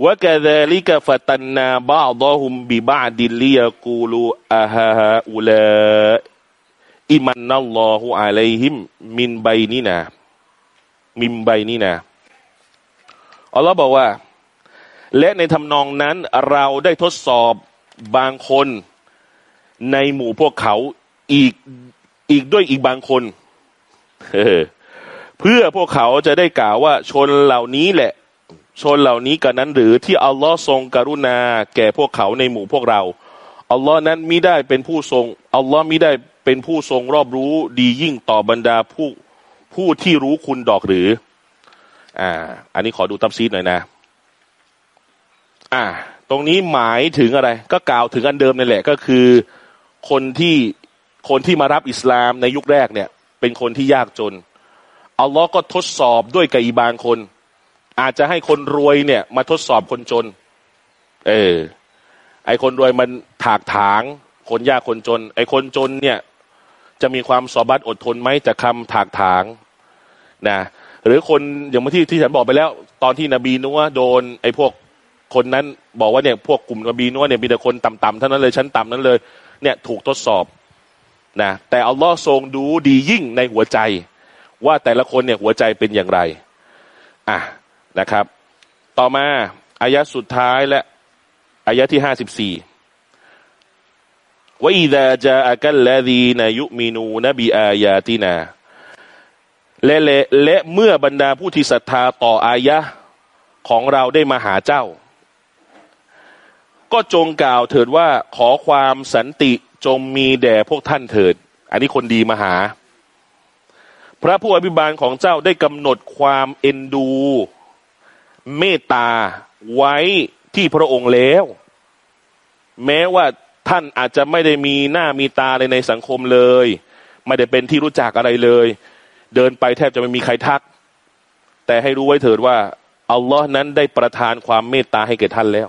S1: ว่าแกเดลิกฟัตันนาบาดอฮุมบิบาดิลลียกูลูอาฮาฮาอุลาอิมันนัลลอฮุอะลัยฮิมมินใบนี้นะมิมใบนี้นะ อัลลอฮ์บอกว่า และในทำนองนั้นเราได้ทดสอบบางคนในหมู่พวกเขาอีกอีกด้วยอีกบางคนเพื่อพวกเขาจะได้กล่าวว่าชนเหล่านี้แหละ ชนเหล่านี้กันนั้นหรือที่อัลลอฮ์ทรงกรุณา แก่พวกเขาในหมู่พวกเราอัลลอฮ์นั้นมิได้เป็นผู้ทรงอัลลอฮ์มิได้เป็นผู้ทรงรอบรู้ดียิ่งต่อบรรดาผู้ผู้ที่รู้คุณดอกหรือ อ่า อันนี้ขอดูตับซีดหน่อยนะ อ่า ตรงนี้หมายถึงอะไร ก็กล่าวถึงอันเดิมนั่นแหละ ก็คือคนที่คนที่มารับอิสลามในยุคแรกเนี่ย เป็นคนที่ยากจนอัลลอฮ์ก็ทดสอบด้วยกับอีบางคน อาจจะให้คนรวยเนี่ย มาทดสอบคนจน เออ ไอคนรวยมันถากถาง คนยากคนจน ไอคนจนเนี่ย จะมีความสอบัตอดทนไหมจากคาถากถางนะ หรือคนอย่างที่ที่ฉันบอกไปแล้ว ตอนที่นบีนัวโดนไอ้พวกคนนั้นบอกว่าเนี่ยพวกกลุ่มนบีนัวเนี่ยมีแต่คนต่ำๆเท่านั้นเลยชั้นต่ำนั้นเลย เนี่ยถูกทดสอบนะแต่อัลลอฮ์ทรงดูดียิ่งในหัวใจ ว่าแต่ละคนเนี่ยหัวใจเป็นอย่างไรอะนะครับ ต่อมาอายะสุดท้ายและอายะที่ห้าสิบสี่ว่าอิดะจาอักัลลดีนายุมินูนบีอายาตินา และและและเมื่อบรรดาผู้ที่ศรัทธาต่ออายะของเราได้มาหาเจ้า ก็จงกล่าวเถิดว่าขอความสันติจงมีแด่พวกท่านเถิด อันนี้คนดีมาหา พระผู้อภิบาลของเจ้าได้กำหนดความเอ็นดู เมตตาไว้ที่พระองค์แล้ว แม้ว่าท่านอาจจะไม่ได้มีหน้ามีตาในในสังคมเลย ไม่ได้เป็นที่รู้จักอะไรเลย เดินไปแทบจะไม่มีใครทัก แต่ให้รู้ไว้เถิดว่าอัลลอฮ์นั้นได้ประทานความเมตตาให้แก่ท่านแล้ว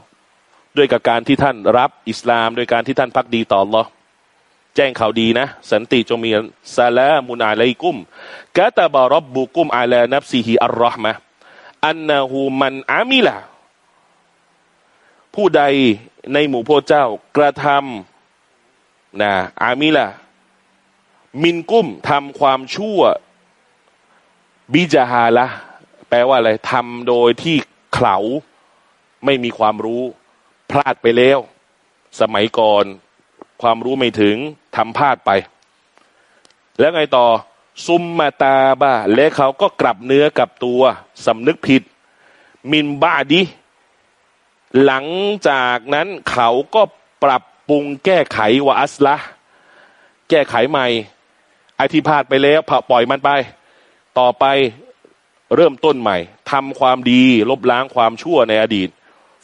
S1: ด้วยกับการที่ท่านรับอิสลาม โดยการที่ท่านพักดีต่ออัลลอฮ์แจ้งข่าวดีนะ สันติจงมีซาลามุนอาลัยกุมกะตาบารบบุกุมอาลานับซีฮีอัลรอฮ์มะอันนาหูมันอามิละผู้ใดในหมู่พระเจ้ากระทำนะอามิละมินกุ้มทำความชั่ว บิจฮาละแปลว่าอะไรทำโดยที่เขาไม่มีความรู้พลาดไปแล้ว สมัยก่อนความรู้ไม่ถึงทำพลาดไป แล้วไงต่อ ซุมมาตาบ้าและเขาก็กลับเนื้อกับตัวสำนึกผิด มินบ้าดิหลังจากนั้นเขาก็ปรับปรุงแก้ไขวาอัสละแก้ไขใหม่ไอที่พลาดไปแล้วปล่อยมันไป ต่อไปเริ่มต้นใหม่ทำความดีลบล้างความชั่วในอดีต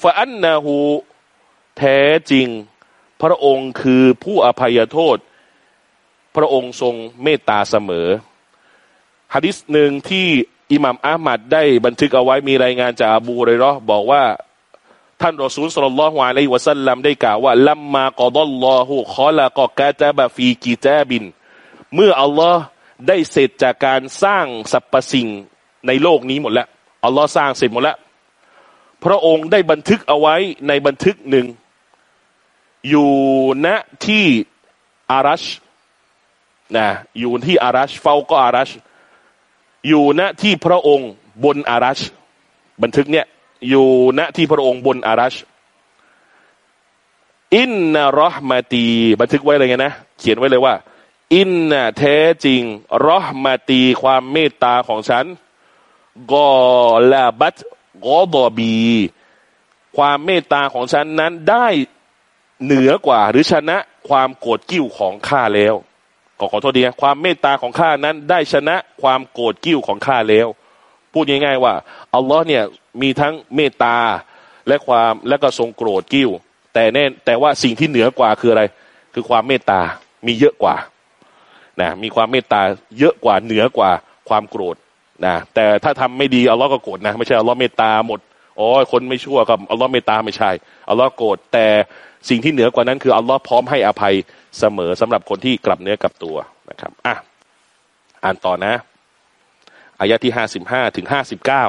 S1: ฟาอันนาหูแท้จริง พระองค์คือผู้อภัยโทษ พระองค์ทรงเมตตาเสมอฮะดิษหนึ่งที่อิหมัมอามัดได้บันทึกเอาไว้มีรายงานจากอบูเรรอบอกว่าท่านรอซูลสุลลัลฮวาลัยวะสัลลัมได้กล่าวว่าลัมมากอดอลลอฮุคอละกอกาตาบะฟีกีจาบิน เมื่ออัลลอฮ์ ได้เสร็จจากการสร้างสรรพสิ่งในโลกนี้หมดแล้วอัลลอฮ์สร้างเสร็จหมดแล้วพระองค์ได้บันทึกเอาไว้ในบันทึกหนึ่ง อยู่ณที่อารัชนะอยู่ที่อารัชเฝ้าก็อารัชอยู่ณที่พระองค์บนอารัชบันทึกเนี่ยอยู่ณที่พระองค์บนอารัชอินนารอฮมาตี บันทึกไว้เลยไงนะ เขียนไว้เลยว่า อินนะแท้จริงรอมาตีความเมตตาของฉันกอลาบัตกอบอบี ความเมตตาของฉันนั้นได้เหนือกว่าหรือชนะความโกรธกิ้วของข้าแล้วขอขอโทษดีนะความเมตตาของข้านั้นได้ชนะความโกรธกิ้วของข้าแล้ว พูดง่ายๆว่าอัลลอฮ์เนี่ยมีทั้งเมตตาและความและก็ทรงโกรธกิ้ว แต่แน่แต่ว่าสิ่งที่เหนือกว่าคืออะไร คือความเมตตามีเยอะกว่า นะมีความเมตตาเยอะกว่าเหนือกว่าความโกรธนะแต่ถ้าทำไม่ดีอัลลอฮ์ก็โกรธนะไม่ใช่อัลลอฮ์เมตตาหมดอ๋อคนไม่ชั่วกับอัลลอฮ์เมตตาไม่ใช่อัลลอฮ์โกรธแต่สิ่งที่เหนือกว่านั้นคืออัลลอฮ์พร้อมให้อภัยเสมอสำหรับคนที่กลับเนื้อกลับตัวนะครับอะอ่านต่อนะอายะที่ห้าสิบห้าถึงห้าสิบเก้า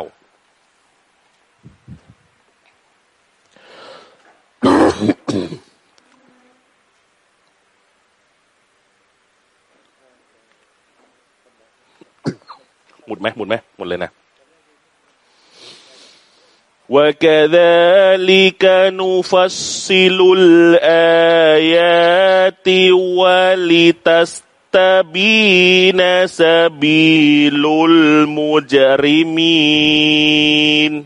S1: หมดไหมหมดไหมหมดเลยนะ وكذلك نفصل الآيات ولتستبين سبيل المجرمين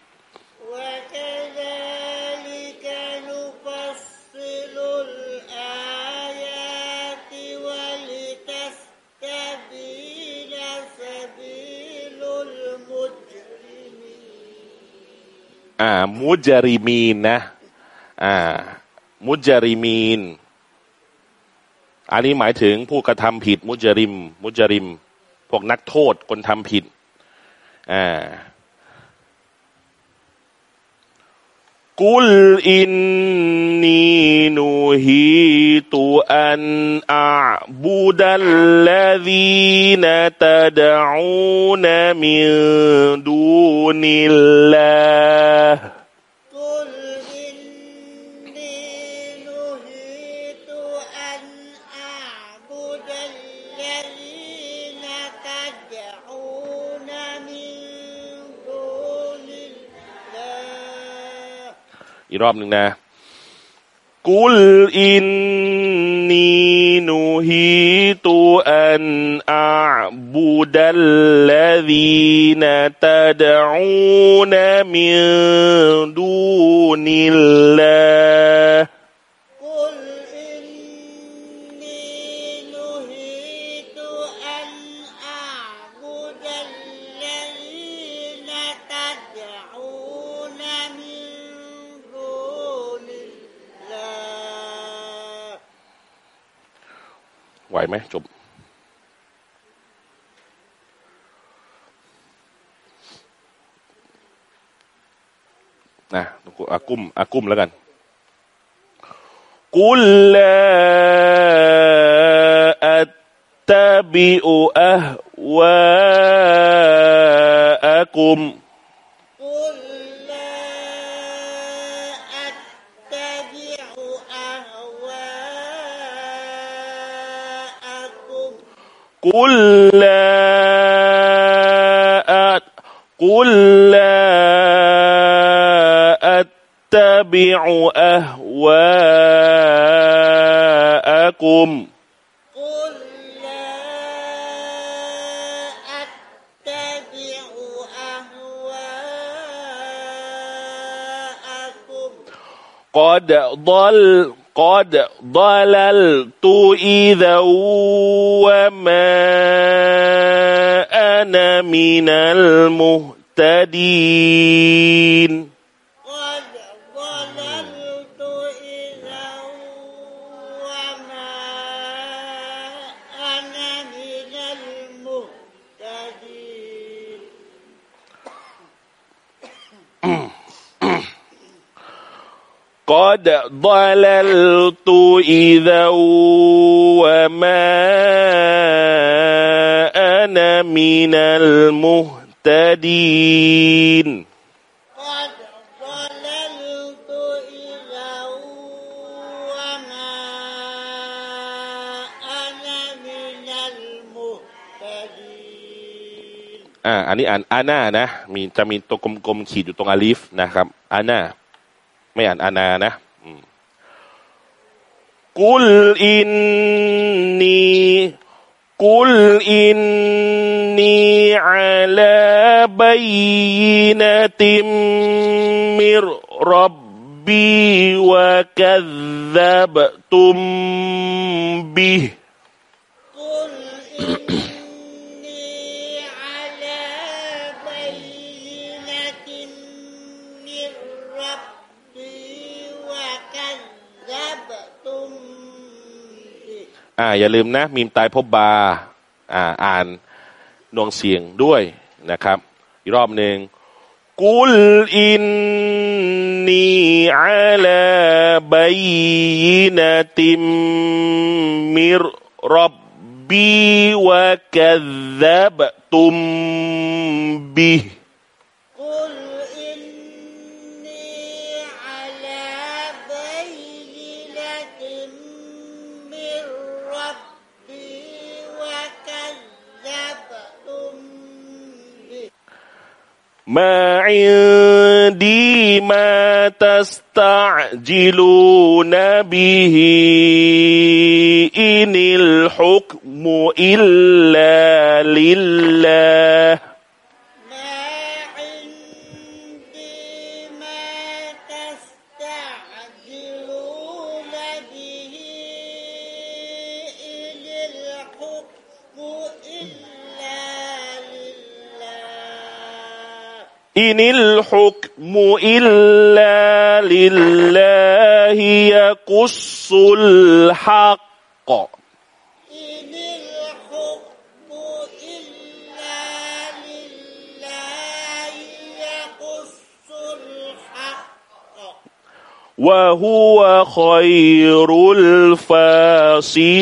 S1: อ่า มุจาริมีนนะ อ่า มุจาริมีน อันนี้หมายถึงผู้กระทำผิด มุจาริม มุจาริม พวกนักโทษคนทำผิด อ่า กุลอินนีนูฮีตุอัน อีกรอบหนึ่งนะกุลอินนีนูฮีตุอันอาบุดัลลดีนตะดะอูนมินดูนิลลา ไหมจบ นะอากุ้มอากุ้มแล้วกัน กุลลาอัตตบิอุอะวาอะกุม
S2: قل لا
S1: أت قل لا أتبع أهواءكم.
S2: قل لا أتبع أهواءكم.
S1: قد ضل قد ضللت إذا وما أنا من المهتدين.
S2: قد ضللت إذا وما أنا من المهتدين
S1: قد ضللت إذا وما أنا من المهتدين อ่า อันนี้อ่านอาน่านะ มีจะมีตัวกลมๆขีดอยู่ตรงอาลิฟนะครับ อาน่า ไม่อ่านอานานะกุลอินนีกุลอินนีอาลาบัยน
S2: ติมมิรับบีวะกัซบตุมบี
S1: อ่า อย่าลืมนะ มีมตายพบบาอ่า อ่านนวงเสียงด้วยนะครับ อีกรอบหนึ่งกุลอินนีอาลาบัยนติมมิรรับบีวะกัซบตุมบิ ما عندي ما تستعجلون به. إن الحكم إلا لله.
S2: إن الحكم إلا لله
S1: يقص الحق.
S2: إن الحكم إلا لله يقص الحق.
S1: وهو خير الفاصلين.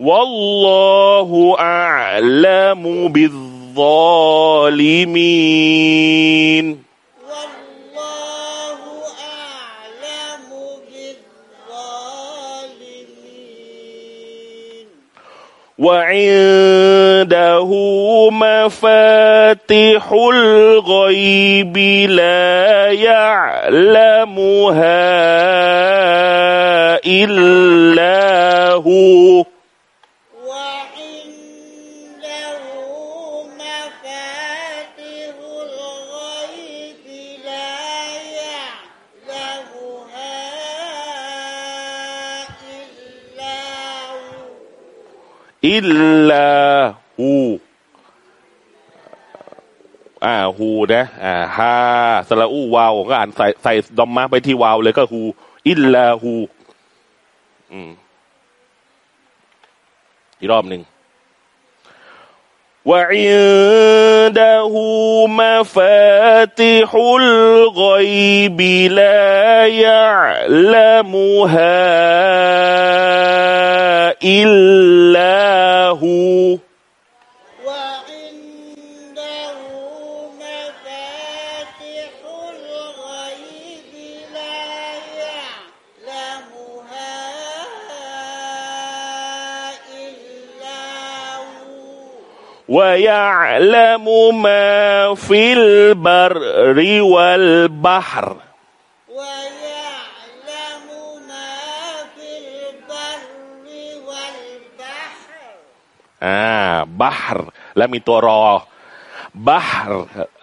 S1: والله أعلم بالظالمين.
S2: والله أعلم بالظالمين.
S1: وعنده مفاتح الغيب لا يعلمها إلا
S2: ลา
S1: ฮูอ่าฮูนะอ่าฮาสลาอูวาวก็อ่านใส่ใส่ดอมมาไปที่วาวเลยก็ฮูอิลลาฮูอืมอีกรอบหนึ่งว่าอินดะฮูมาฟาติฮุลกอยบิลายะละมุฮา إلا هو
S2: وعنده مفاتح الغيب لا يعلمها إلا
S1: ويعلم ما في البر والبحر. อ่าบัฮรแล้วมีตัวรอบัฮร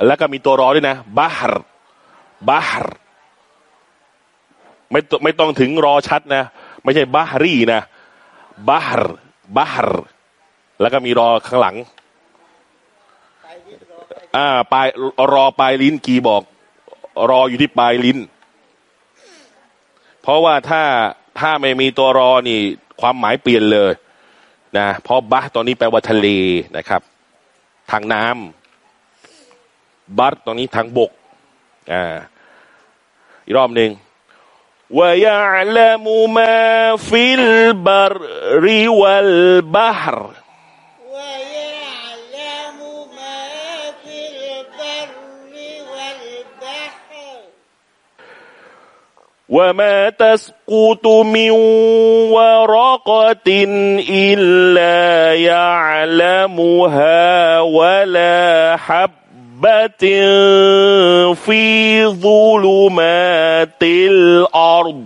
S1: แล้วก็มีตัวรอด้วยนะบัฮรบัฮรไม่ตไม่ต้องถึงรอชัดนะ ไม่ใช่บัฮรีนะบัฮรบัฮรแล้วก็มีรอข้างหลังอ่าปลายรอปลายลิ้นกีบอก รออยู่ที่ปลายลิ้น เพราะว่าถ้าถ้าไม่มีตัวรอนี่ ความหมายเปลี่ยนเลย นะเพราะ بحر ตอนนี้แปลว่าทะเลนะครับ ทางน้ำبر ตอนนี้ทางบกอ่าอีกรอบหนึ่งว่า
S2: يعلم ما في البر والبحر
S1: وما تسقط من ورقة إلا يعلمها ولا حبة في ظلمات الأرض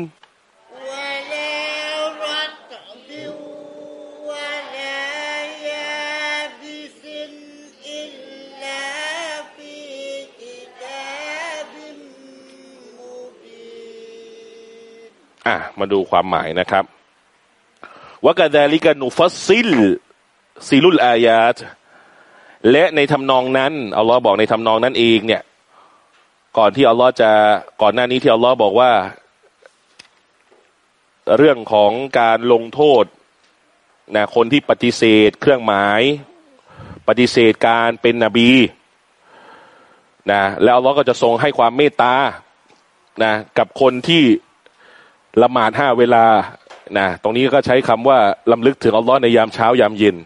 S1: ความหมายนะครับวกาดาลิกานุฟัสซิลซิลุลอายาตและในทำนองนั้นอัลลอฮ์บอกในทำนองนั้นเองเนี่ย ก่อนที่อัลลอฮ์จะก่อนหน้านี้ที่อัลลอฮ์บอกว่า เรื่องของการลงโทษนะคนที่ปฏิเสธเครื่องหมาย ปฏิเสธการเป็นนบีนะแล้วอัลลอฮ์ก็จะทรงให้ความเมตตานะกับคนที่ ละหมาดห้าเวลานะตรงนี้ก็ใช้คำว่าลำลึกถึงอัลลอฮ์ในยามเช้ายามเย็น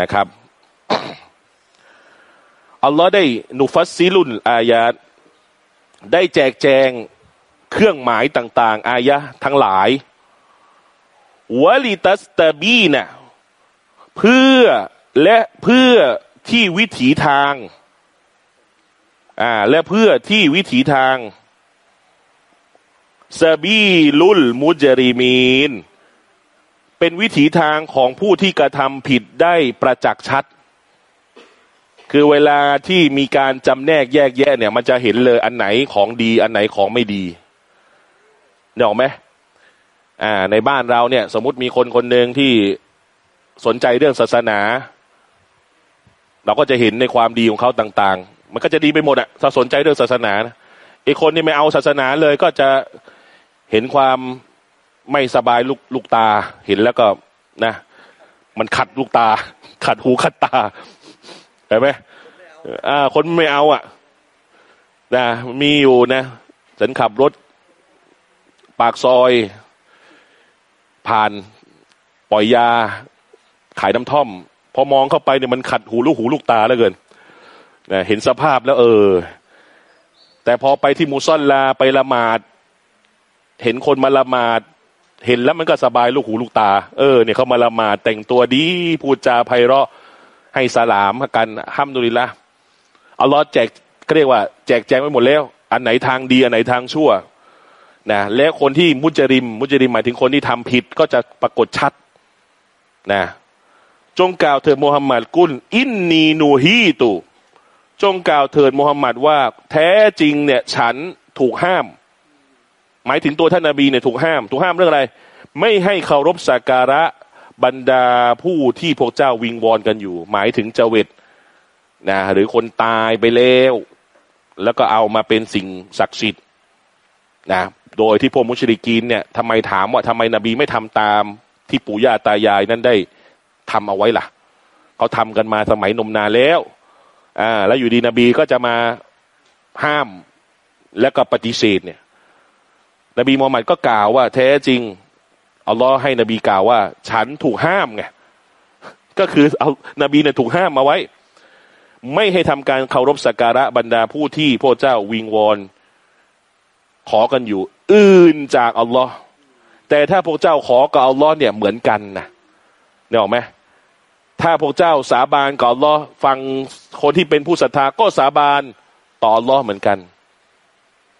S1: นะครับอัลลอฮ์ได้นุฟัสซิลุนอายาตได้แจกแจงเครื่องหมายต่าง ๆ อายะทั้งหลายวลิตัสตบีนะเพื่อและเพื่อที่วิถีทางอ่าและเพื่อที่วิถีทาง ซาบีลุลมุจริมีน เป็นวิถีทางของผู้ที่กระทำผิดได้ประจักษ์ชัด คือเวลาที่มีการจำแนกแยกแยะเนี่ย มันจะเห็นเลยอันไหนของดี อันไหนของไม่ดีเนี่ยหรอกไหมอ่า ในบ้านเราเนี่ย สมมติมีคนคนหนึ่งที่สนใจเรื่องศาสนา เราก็จะเห็นในความดีของเขาต่าง ๆ มันก็จะดีไปหมดอะถ้าสนใจเรื่องศาสนานะอีกคนที่ไม่เอาศาสนาเลยก็จะ เห็นความไม่สบายลูกลูกตา เห็นแล้วก็นะ มันขัดลูกตา ขัดหูขัดตาเห็นไหมอ่า คนไม่เอาอะนะมีอยู่นะฉันขับรถ ปากซอย ผ่านปล่อยยา ขายน้ำท่อม พอมองเข้าไปเนี่ยมันขัดหูลูกหูลูกตาแล้วเกินนะเห็นสภาพแล้ว เออ แต่พอไปที่มุซอลลาไปละหมาด เห็นคนมาละหมาด เห็นแล้วมันก็สบายลูกหูลูกตา เออเนี่ยเขามาละหมาดแต่งตัวดีพูดจาไพเราะให้สลามกันห้ามดุลิละอัลลอฮ์แจกก็เรียกว่า แจกแจงไปหมดแล้ว อันไหนทางดี อันไหนทางชั่วนะและคนที่มุจริม มุจริมหมายถึงคนที่ทำผิดก็จะปรากฏชัดนะจงกล่าวเถิดมูฮัมหมัดกุลอินนีนูฮีตุจงกล่าวเถิดมูฮัมหมัดว่า แท้จริงเนี่ย ฉันถูกห้าม หมายถึงตัวท่านนาบีเนี่ยถูกห้าม ถูกห้ามเรื่องอะไร ไม่ให้เคารพสักการะบรรดาผู้ที่พวกเจ้าวิงวอนกันอยู่ หมายถึงเจวิตนะหรือคนตายไปแล้ว แล้วก็เอามาเป็นสิ่งศักดิ์สิทธิ์นะโดยที่พวกมุชริกีนเนี่ยทำไมถามว่าทำไมนบีไม่ทำตามที่ปู่ย่าตายายนั้นได้ทำเอาไว้ล่ะ เขาทำกันมาสมัยนมนานแล้วอ่าแล้วอยู่ดีนบีก็จะมาห้ามแล้วก็ปฏิเสธเนี่ย นบีมูฮัมมัดก็กล่าวว่า แท้จริงอัลลอฮ์ให้นบีกล่าวว่า ฉันถูกห้ามไงก็คือเอานบีเนี่ยถูกห้ามมาไว้ ไม่ให้ทำการเคารพสักการะบรรดาผู้ที่พระเจ้าวิงวอนขอกันอยู่ อื่นจากอัลลอฮ์แต่ถ้าพวกเจ้าขอกับอัลลอฮ์เนี่ยเหมือนกันนะเนี่ยหรอกไหมถ้าพวกเจ้าสาบานกับอัลลอฮ์ฟังคนที่เป็นผู้ศรัทธาก็สาบานต่ออัลลอฮ์เหมือนกัน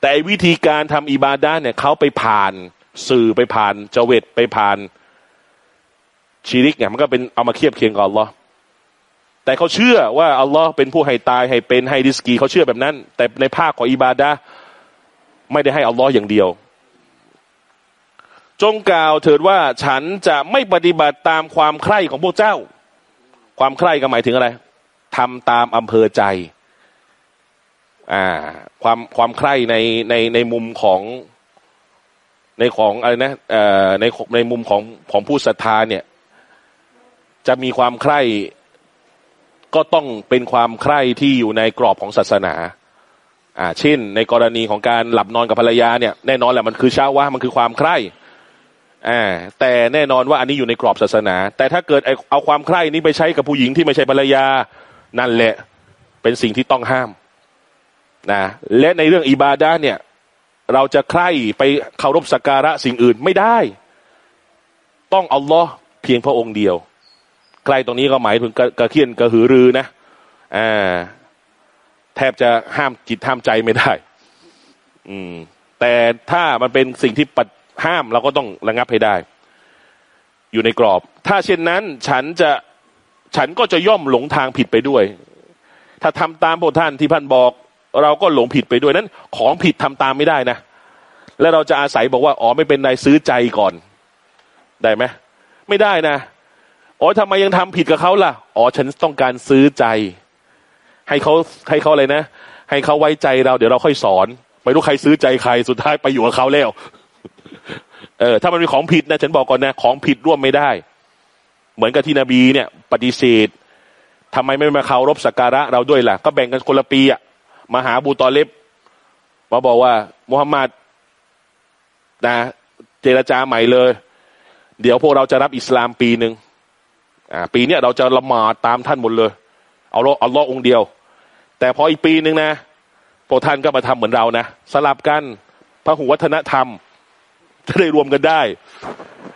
S1: แต่วิธีการทำอิบาดะเนี่ยเขาไปผ่านสื่อไปผ่านเจเวตไปผ่านชีริกเนี่ยมันก็เป็นเอามาเทียบเคียงกับอัลลอฮ์แต่เขาเชื่อว่าอัลลอฮ์เป็นผู้ให้ตายให้เป็นให้ดิสกีเขาเชื่อแบบนั้น แต่ในภาคของอิบาดะไม่ได้ให้อัลลอฮ์อย่างเดียว จงกล่าวเถิดว่าฉันจะไม่ปฏิบัติตามความใคร่ของพวกเจ้า ความใคร่ก็หมายถึงอะไรทำตามอำเภอใจ อ่า ความความใคร่ในในในมุมของในของอะไรนะเอ่อในในมุมของของผู้ศรัทธาเนี่ย จะมีความใคร่ก็ต้องเป็นความใคร่ที่อยู่ในกรอบของศาสนา อ่าเช่น ในกรณีของการหลับนอนกับภรรยาเนี่ยแน่นอนแหละมันคือชาวะมันคือความใคร่อ่าแต่แน่นอนว่าอันนี้อยู่ในกรอบศาสนา แต่ถ้าเกิดเอาความใคร่นี้ไปใช้กับผู้หญิงที่ไม่ใช่ภรรยานั่นแหละ เป็นสิ่งที่ต้องห้าม นะและในเรื่องอิบาดาเนี่ย เราจะใคร่ไปเคารพสักการะสิ่งอื่นไม่ได้ ต้องอัลลอฮ์เพียงพระองค์เดียวใกล้ตรงนี้ก็หมายถึงกระเคียนกระหือรือนะอ่าแทบจะห้ามจิตห้ามใจไม่ได้ อืม แต่ถ้ามันเป็นสิ่งที่ปัดห้ามเราก็ต้องระงับให้ได้ อยู่ในกรอบ ถ้าเช่นนั้น ฉันจะฉันก็จะย่อมหลงทางผิดไปด้วย ถ้าทำตามพระท่านที่พันบอก เราก็หลงผิดไปด้วยนั้น ของผิดทำตามไม่ได้นะ แล้วเราจะอาศัยบอกว่าอ๋อไม่เป็นไรซื้อใจก่อน ได้ไหมไม่ได้นะอ๋อทำไมยังทำผิดกับเขาล่ะอ๋อฉันต้องการซื้อใจ ให้เขาให้เขาอะไรนะ ให้เขาไว้ใจเราเดี๋ยวเราค่อยสอน ไม่รู้ใครซื้อใจใครสุดท้ายไปอยู่กับเขาแล้วเออถ้ามันมีของผิดนะฉันบอกก่อนนะของผิดร่วมไม่ได้ เหมือนกับที่นบีเนี่ย ปฏิเสธทำไมไม่มาเคารพสักการะเราด้วยล่ะ ก็แบ่งกันคนละปีอะ มาหาบูตอเล็บมาบอกว่ามุฮัมมัดนะเจรจาใหม่เลย เดี๋ยวพวกเราจะรับอิสลามปีหนึ่งอ่าปีเนี้ยเราจะละหมาดตามท่านหมดเลย เอาลอเอาลอองเดียว แต่พออีกปีหนึ่งนะพวกท่านก็มาทำเหมือนเรานะสลับกันพระหุวัฒนธรรมจะได้รวมกันได้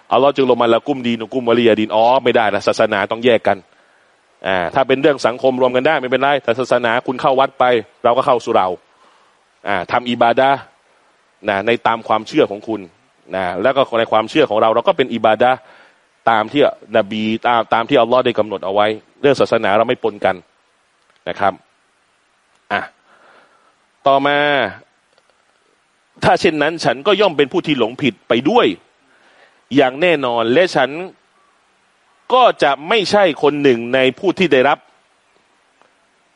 S1: เอาลอจึงลงมาละกุ้มดีนุกุ้มวลียดินอ๋อไม่ได้นะศาสนาต้องแยกกัน อ่าถ้าเป็นเรื่องสังคมรวมกันได้ไม่เป็นไรแต่ศาสนาคุณเข้าวัดไป เราก็เข้าสู่เราอ่าทำอิบาดะนะในตามความเชื่อของคุณนะแล้วก็ในความเชื่อของเรา เราก็เป็นอิบาดะตามที่นบีตามตามที่อัลลอฮ์ได้กำหนดเอาไว้ เรื่องศาสนาเราไม่ปนกันนะครับอะต่อมา ถ้าเช่นนั้น ฉันก็ย่อมเป็นผู้ที่หลงผิดไปด้วย อย่างแน่นอนและฉัน ก็จะไม่ใช่คนหนึ่งในผู้ที่ได้รับ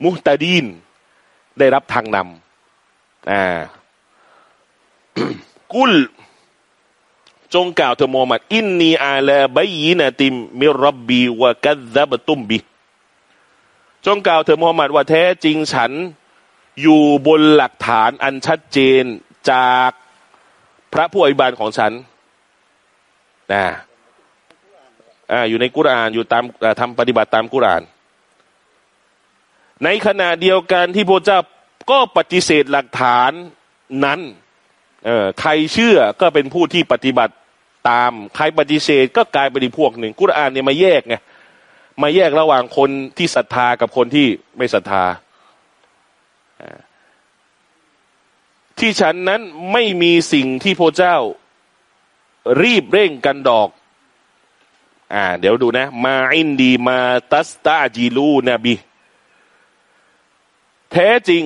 S1: มุตาดีน ได้รับทางนำอ่ากุล จงกล่าวเถอะมูฮัมหมัด อินนีอาลาบยีนาติมมิรับบีวะกัซบตุมบีจงกล่าวเถอะมูฮัมหมัดว่าแท้จริงฉัน อยู่บนหลักฐานอันชัดเจนจากพระผู้อภิบาลของฉันนะ อ่าอยู่ในกุรานอยู่ตามทำปฏิบัติตามกุราน ในขณะเดียวกันที่พระเจ้าก็ปฏิเสธหลักฐานนั้นเออใครเชื่อก็เป็นผู้ที่ปฏิบัติตาม ใครปฏิเสธก็กลายเป็นอีกพวกหนึ่ง กุรานเนี่ยมาแยกไงมาแยกระหว่างคนที่ศรัทธากับคนที่ไม่ศรัทธา ที่ฉันนั้นไม่มีสิ่งที่พระเจ้ารีบเร่งกันดอก อ่า เดี๋ยวดูนะ ما عندي ما تستعجلون بهแท้จริง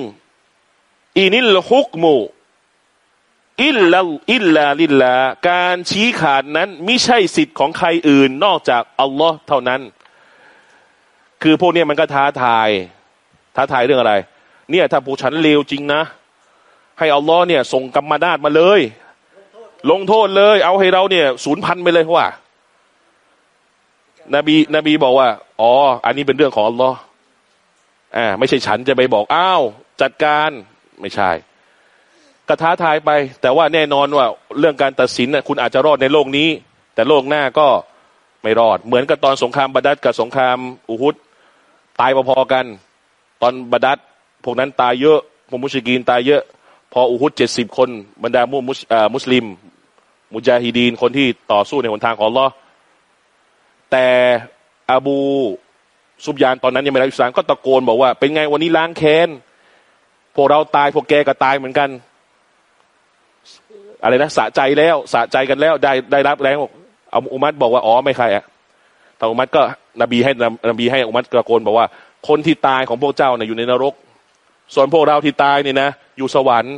S1: إن الحكم إلا إلا للهการชี้ขาดนั้นไม่ใช่สิทธิ์ของใครอื่นนอกจากอัลลอฮ์เท่านั้น คือพวกนี้มันก็ท้าทาย ท้าทายเรื่องอะไร เนี่ยถ้าผู้ฉันเลวจริงนะ ให้อัลลอฮ์เนี่ย ส่งกรรมนาฏมาเลย ลงโทษเลย เอาให้เราเนี่ย ศูนย์พันไปเลยว่า นบีนบีบอกว่า อ๋อ อันนี้เป็นเรื่องของอัลลอฮ์อ่า ไม่ใช่ฉันจะไปบอกอ้าวจัดการไม่ใช่ก็ท้าทายไป แต่ว่าแน่นอนว่าเรื่องการตัดสินคุณอาจจะรอดในโลกนี้ แต่โลกหน้าก็ไม่รอด เหมือนกับตอนสงครามบาดัดกับสงครามอุฮุดตายพอๆกัน ตอนบาดัดพวกนั้นตายเยอะพวกมุสลิมตายเยอะ พออุฮุดเจ็ดสิบคนบรรดามุสมุสลิม มุจาฮิดีนคนที่ต่อสู้ในหนทางของลอ แต่อบูซุบยานตอนนั้นยังไม่รับอิสลามก็ตะโกนบอกว่า เป็นไงวันนี้ล้างแค้นพวกเราตายพวกแกก็ตายเหมือนกัน อะไรนะสะใจแล้วสะใจกันแล้วได้ได้รับแล้วเอาอุมัดบอกว่าอ๋อไม่ใครอะแต่อุมัดก็นบีให้นบีให้อุมัดกระโกนบอกว่า คนที่ตายของพวกเจ้าเนี่ยอยู่ในนรก ส่วนพวกเราที่ตายเนี่ยนะอยู่สวรรค์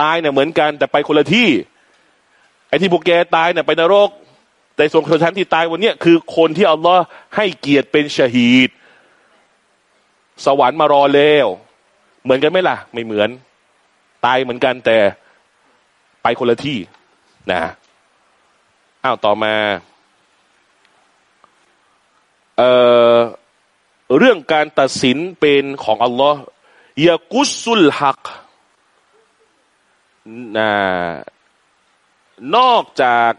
S1: ตายเนี่ยเหมือนกันแต่ไปคนละที่ไอ้ที่พวกแกตายเนี่ยไปนรก แต่ส่วนคนชั้นที่ตายวันนี้คือคนที่อัลลอฮ์ให้เกียรติเป็นชฮีดสวรรค์มารอแล้วเหมือนกันไหมล่ะ ไม่เหมือน ตายเหมือนกันแต่ไปคนละที่นะอ้าวต่อมาเอ่อเรื่องการตัดสินเป็นของอัลลอฮ์ยากุสุลฮักนะนอกจาก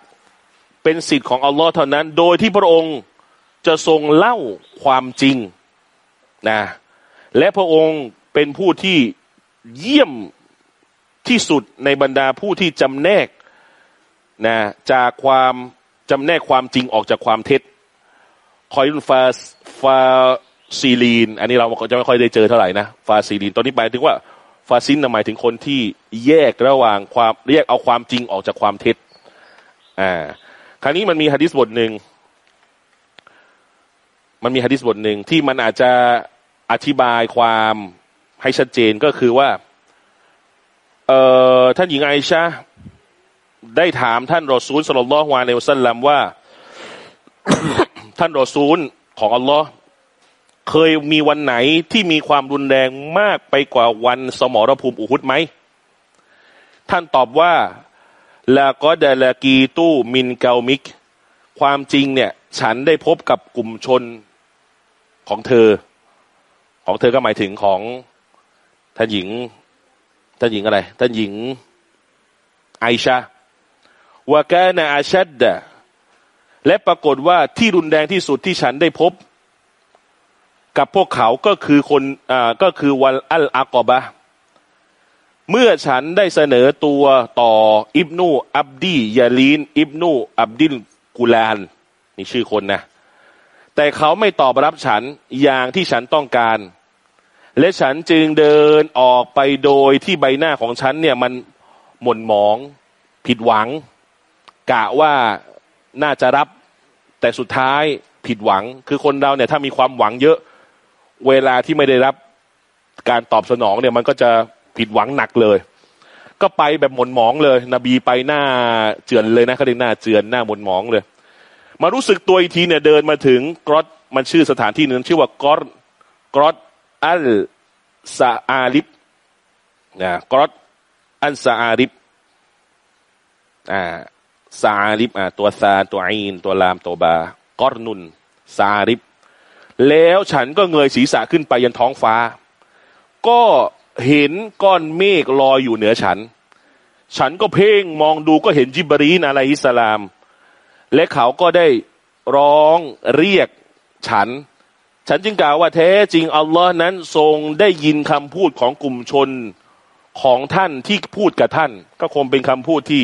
S1: เป็นสิทธิ์ของอัลลอฮ์เท่านั้น โดยที่พระองค์จะทรงเล่าความจริงนะและพระองค์เป็นผู้ที่เยี่ยมที่สุดในบรรดาผู้ที่จำแนกนะจากความจำแนกความจริงออกจากความเท็จคอยรุนฟาฟาซีลีน อันนี้เราจะไม่ค่อยได้เจอเท่าไหร่นะฟาซีลีนตอนนี้หมายถึงว่าฟาซินหมายถึงคนที่แยกระหว่างความแยกเอาความจริงออกจากความเท็จอ่า คราวนี้มันมีฮะดิษบทหนึ่งมันมีฮะดิษบทหนึ่งที่มันอาจจะอธิบายความให้ชัดเจนก็คือว่า เอ่อท่านหญิงไอชาได้ถามท่านรอซูลสลลลอฮวาในวะสัลลัมว่า ท่านรอซูลของอัลลอฮ์เคยมีวันไหนที่มีความรุนแรงมากไปกว่าวันสมรภูมิอุฮุดไหม ท่านตอบว่า ลาก็เดลากีตู้มินเกามิก ความจริงเนี่ย ฉันได้พบกับกลุ่มชนของเธอ ของเธอก็หมายถึงของท่านหญิงท่านหญิงอะไรท่านหญิงไอชาวากานาอาชัดดะและปรากฏว่าที่รุนแรงที่สุดที่ฉันได้พบ กับพวกเขาก็คือคนอ่าก็คือวันอัลอากอบะ เมื่อฉันได้เสนอตัวต่ออิบนูอับดียาลีน อิบนูอับดิลกุลาน นี่ชื่อคนนะ แต่เขาไม่ตอบรับฉันอย่างที่ฉันต้องการ และฉันจึงเดินออกไปโดยที่ใบหน้าของฉันเนี่ยมันหม่นหมอง ผิดหวัง กะว่าน่าจะรับ แต่สุดท้ายผิดหวัง คือคนเราเนี่ยถ้ามีความหวังเยอะ เวลาที่ไม่ได้รับการตอบสนองเนี่ยมันก็จะ ผิดหวังหนักเลย ก็ไปแบบหม่นหมองเลย นบีไปหน้าเจือนเลยนะเขาเรียกหน้าเจือนหน้าหม่นหมองเลย มารู้สึกตัวอีกทีเนี่ยเดินมาถึงกรอตมันชื่อสถานที่หนึ่งชื่อว่ากรอตกรอตอัลซาอาลิบนะกรอตอัลซาอาลิบอ่าซาลิบอ่าตัวซาตัวอีนตัวลามตัวบากอรนุนซาลิบแล้วฉันก็เงยศีรษะขึ้นไปยันท้องฟ้า ก็ เห็นก้อนเมฆลอยอยู่เหนือฉัน ฉันก็เพ่งมองดูก็เห็นจิบรีนอะลัยฮิสลาม และเขาก็ได้ร้องเรียกฉัน ฉันจึงกล่าวว่าแท้จริงอัลลอฮ์นั้นทรงได้ยินคำพูดของกลุ่มชนของท่านที่พูดกับท่าน ก็คงเป็นคำพูดที่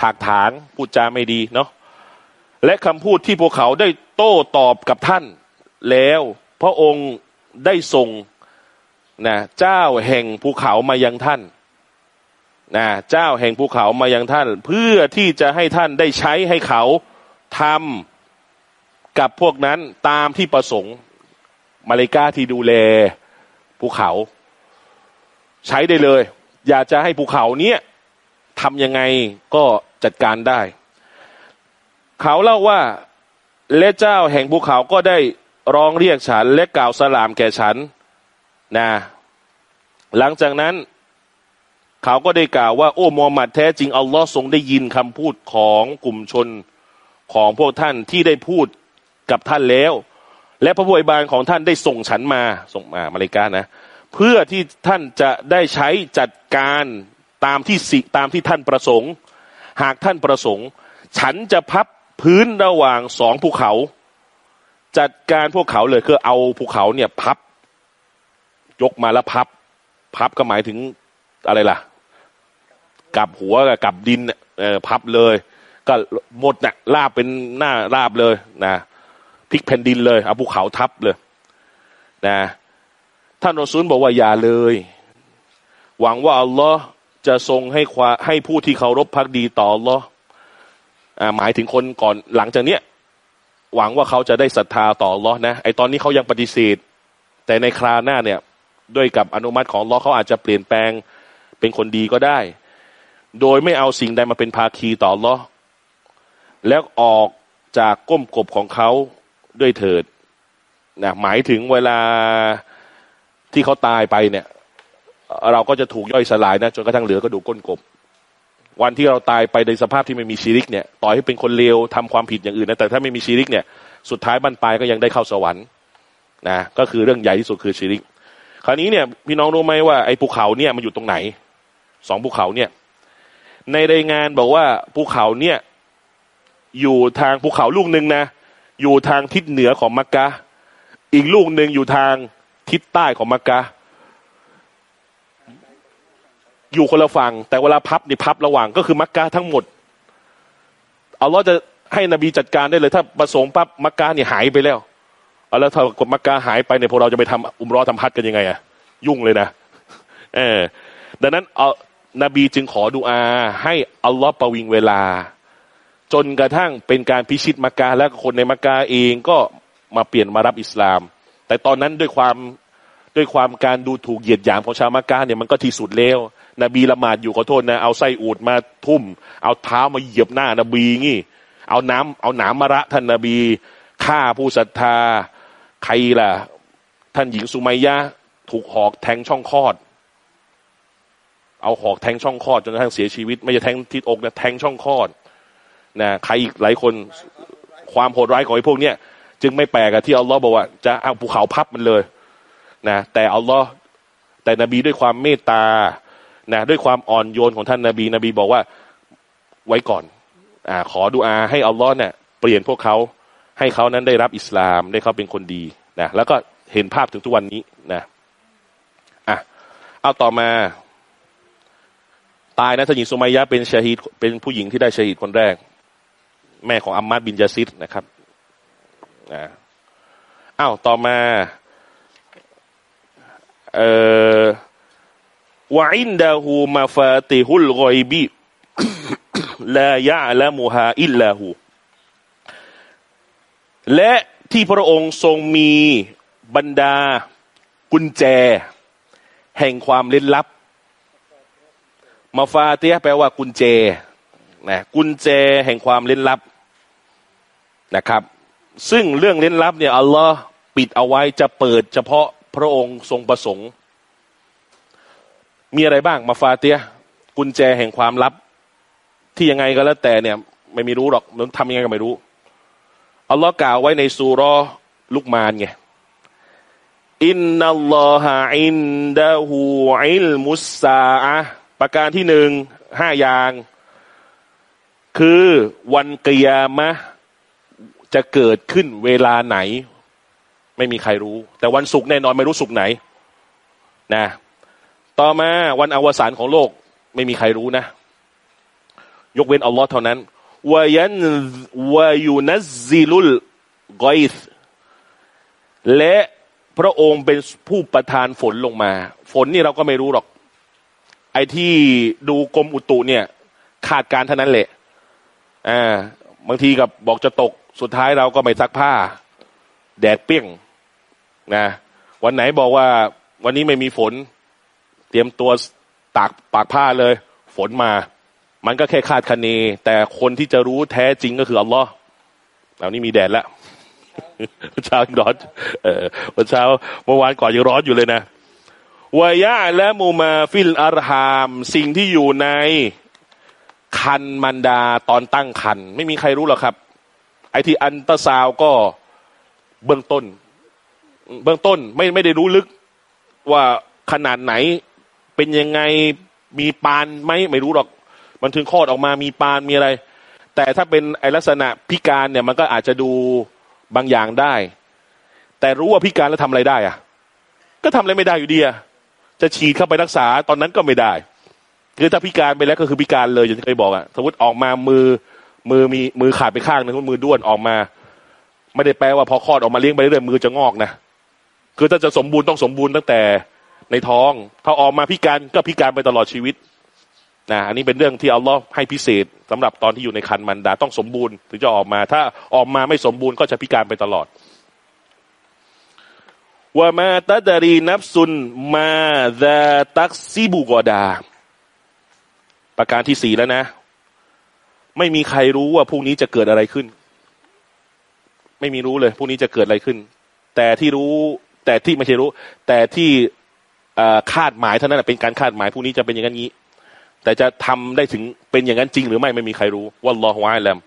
S1: ถากถางพูดจาไม่ดีเนาะและคำพูดที่พวกเขาได้โต้ตอบกับท่าน แล้วพระองค์ได้ส่ง นะเจ้าแห่งภูเขามายังท่านนะเจ้าแห่งภูเขามายังท่าน เพื่อที่จะให้ท่านได้ใช้ให้เขาทำกับพวกนั้นตามที่ประสงค์ มาเลกาที่ดูแลภูเขา ใช้ได้เลย อยากจะให้ภูเขาเนี้ยทำยังไงก็จัดการได้ เขาเล่าว่าและเจ้าแห่งภูเขาก็ได้ร้องเรียกฉัน และกล่าวสลามแก่ฉัน นะหลังจากนั้น เขาก็ได้กล่าวว่า โอ้มูฮัมหมัดแท้จริงอัลลอฮ์ทรงได้ยินคำพูดของกลุ่มชนของพวกท่านที่ได้พูดกับท่านแล้ว และพระผู้อวยบานของท่านได้ส่งฉันมาส่งมามาเลกานะ เพื่อที่ท่านจะได้ใช้จัดการตามที่สิตามที่ท่านประสงค์ หากท่านประสงค์ ฉันจะพับพื้นระหว่างสองภูเขา จัดการพวกเขาเลยคือเอาภูเขาเนี่ยพับ ยกมาแล้วพับ พับก็หมายถึงอะไรล่ะกับหัวกับดินเออพับเลย ก็หมดนะ่ะลาบเป็นหน้าลาบเลยนะพลิกแผ่นดินเลยเอาภูเขาทับเลย นะท่านรอซูลบอกว่าอย่าเลย หวังว่าอัลลอฮ์จะทรงให้ควาให้ผู้ที่เคารพพักดีต่ออัลลอฮ์หมายถึงคนก่อนหลังจากเนี้ยหวังว่าเขาจะได้ศรัทธาต่อล้อนะไอตอนนี้เขายังปฏิเสธ แต่ในคราหน้าเนี่ย ด้วยกับอนุมัติของล้อเขาอาจจะเปลี่ยนแปลงเป็นคนดีก็ได้ โดยไม่เอาสิ่งใดมาเป็นภาคีต่อล้อแล้วออกจากก้มกบของเขาด้วยเถิดนะหมายถึงเวลาที่เขาตายไปเนี่ย เราก็จะถูกย่อยสลายนะจนกระทั่งเหลือก็ดูก้นกบ วันที่เราตายไปในสภาพที่ไม่มีชีริกเนี่ย ต่อให้เป็นคนเลวทำความผิดอย่างอื่นนะแต่ถ้าไม่มีชีริกเนี่ย สุดท้ายบั้นปลายก็ยังได้เข้าสวรรค์นะก็คือเรื่องใหญ่ที่สุดคือชีริก คราวนี้เนี่ยพี่น้องรู้ไหมว่าไอ้ภูเขาเนี่ยมันอยู่ตรงไหนสองภูเขาเนี่ย ในรายงานบอกว่าภูเขาเนี่ย อยู่ทางภูเขาลูกหนึ่งนะ อยู่ทางทิศเหนือของมักกะ อีกลูกหนึ่งอยู่ทางทิศใต้ของมักกะ อยู่คนละฝั่งแต่เวลาพับนี่พับระหว่างก็คือมักกะทั้งหมดเอาเราจะให้นบีจัดการได้เลย ถ้าประสงค์ปั๊บมักกะนี่หายไปแล้ว เอาแล้วถ้ากดมักกะหายไปเนี่ยพวกเราจะไปทำอุมรอทำพัดกันยังไงอะยุ่งเลยนะเออดังนั้นเอานบีจึงขอดุอา ให้อัลลอฮ์ประวิงเวลา จนกระทั่งเป็นการพิชิตมักกะและคนในมักกะเองก็มาเปลี่ยนมารับอิสลาม แต่ตอนนั้นด้วยความด้วยความการดูถูกเหยียดหยามของชาวมักกะเนี่ยมันก็ที่สุดแล้วนบีละหมาดอยู่ขอโทษนะเอาไส้อูดมาทุ่ม เอาเท้ามาเหยียบหน้านบีงี้ เอาน้ำเอาหนามมาระท่านนบีฆ่าผู้ศรัทธา ใครล่ะ ท่านหญิงสุมัยยะถูกหอกแทงช่องคลอด เอาหอกแทงช่องคลอดจนกระทั่งเสียชีวิต ไม่ใช่แทงที่อกนะแทงช่องคลอดนะใครอีกหลายคนความโหดร้ายของไอ้พวกเนี้ยจึงไม่แปลกที่อัลลอฮ์บอกว่าจะเอาภูเขาพับมันเลยนะแต่อัลลอฮ์แต่นบีด้วยความเมตตานะด้วยความอ่อนโยนของท่านนาบี นบีบอกว่าไว้ก่อนอ่าขอดุอาให้อัลลอฮ์เนี่ยเปลี่ยนพวกเขา ให้เขานั้นได้รับอิสลามได้เขาเป็นคนดีนะแล้วก็เห็นภาพถึงทุกวันนี้นะอะเอาต่อมา ตายนะท่านหญิงสุมัยยะเป็นชาฮีดเป็นผู้หญิงที่ได้ชาฮีดคนแรก แม่ของอัมมัดบินยาซิดนะครับอ่าอ้าวต่อมาเอ่อวะอินดาหูมาฟาติฮุลกอยบีลายะละมูฮาอิลลาหู และที่พระองค์ทรงมีบรรดากุญแจ แห่งความล่นลับ มาฟาเตียแปลว่ากุญแจนะกุญแจแห่งความล่นลับนะครับ ซึ่งเรื่องล่นลับเนี่ยอัลลอฮ์ปิดเอาไว้จะเปิดเฉพาะพระองค์ทรงประสงค์ มีอะไรบ้างมาฟาเตียกุญแจแห่งความลับ ที่ยังไงก็แล้วแต่เนี่ย ไม่มีรู้หรอกมันทำยังไงก็ไม่รู้ อัลลอฮ์กล่าวไว้ในซูรอลุกมานไงอินนัลลอฮะอินดะฮูอิลมุสซาอะประการที่หนึ่งห้าอย่าง คือวันกิยามะจะเกิดขึ้นเวลาไหน ไม่มีใครรู้ แต่วันศุกร์แน่นอนไม่รู้ศุกร์ไหน นะ ต่อมาวันอวสานของโลก ไม่มีใครรู้นะ ยกเว้นอัลลอฮ์เท่านั้น วยันวายูนัซิลุลกอยสและพระองค์เป็นผู้ประทานฝนลงมา ฝนนี่เราก็ไม่รู้หรอก ไอ้ที่ดูกรมอุตุเนี่ย ขาดการเท่านั้นแหละ อ่า บางทีกับบอกจะตก สุดท้ายเราก็ไม่ซักผ้า แดดเปี้ยงนะวันไหนบอกว่า วันนี้ไม่มีฝน เตรียมตัวตากปากผ้าเลย ฝนมา มันก็แค่คาดคะเน แต่คนที่จะรู้แท้จริงก็คืออัลลอฮ์เอานี่มีแดดแล้วเช้าร้อนเออวันเช้าเมื่อวานก่อนยังร้อนอยู่เลยนะويعلم ما في الأرحام สิ่งที่อยู่ในครรภ์มารดาตอนตั้งครรภ์ ไม่มีใครรู้หรอกครับ ไอที่อัลตราซาวด์ก็เบื้องต้น เบื้องต้นไม่ไม่ได้รู้ลึกว่าขนาดไหน เป็นยังไงมีปานไหมไม่รู้หรอก มันถึงคลอดออกมามีปานมีอะไร แต่ถ้าเป็นไอลักษณะพิการเนี่ยมันก็อาจจะดูบางอย่างได้ แต่รู้ว่าพิการแล้วทำอะไรได้อะก็ทำอะไรไม่ได้อยู่ดีอะจะฉีดเข้าไปรักษาตอนนั้นก็ไม่ได้ คือถ้าพิการไปแล้วก็คือพิการเลยอย่างที่เคยบอกอะสมมติออกมามือมือมีมือขาดไปข้างนึงมือด้วนออกมา ไม่ได้แปลว่าพอคลอดออกมาเลี้ยงไปเรื่อยมือจะงอกนะคือถ้าจะสมบูรณ์ต้องสมบูรณ์ตั้งแต่ในท้อง ถ้าออกมาพิการก็พิการไปตลอดชีวิต นะอันนี้เป็นเรื่องที่อัลลอฮ์ให้พิเศษสำหรับตอนที่อยู่ในคันมันดาต้องสมบูรณ์ถึงจะออกมา ถ้าออกมาไม่สมบูรณ์ก็จะพิการไปตลอดว่ามาตาดารีนับซุนมาดาตักซิบุกอดา ประการที่สี่แล้วนะ ไม่มีใครรู้ว่าพรุ่งนี้จะเกิดอะไรขึ้น ไม่มีรู้เลยพรุ่งนี้จะเกิดอะไรขึ้น แต่ที่รู้ แต่ที่ไม่ใช่รู้ แต่ที่คาดหมายเท่านั้นเป็นการคาดหมายพรุ่งนี้จะเป็นอย่างนี้ แต่จะทำได้ถึงเป็นอย่างนั้นจริงหรือไม่ไม่มีใครรู้วัลลอฮฺวะลัม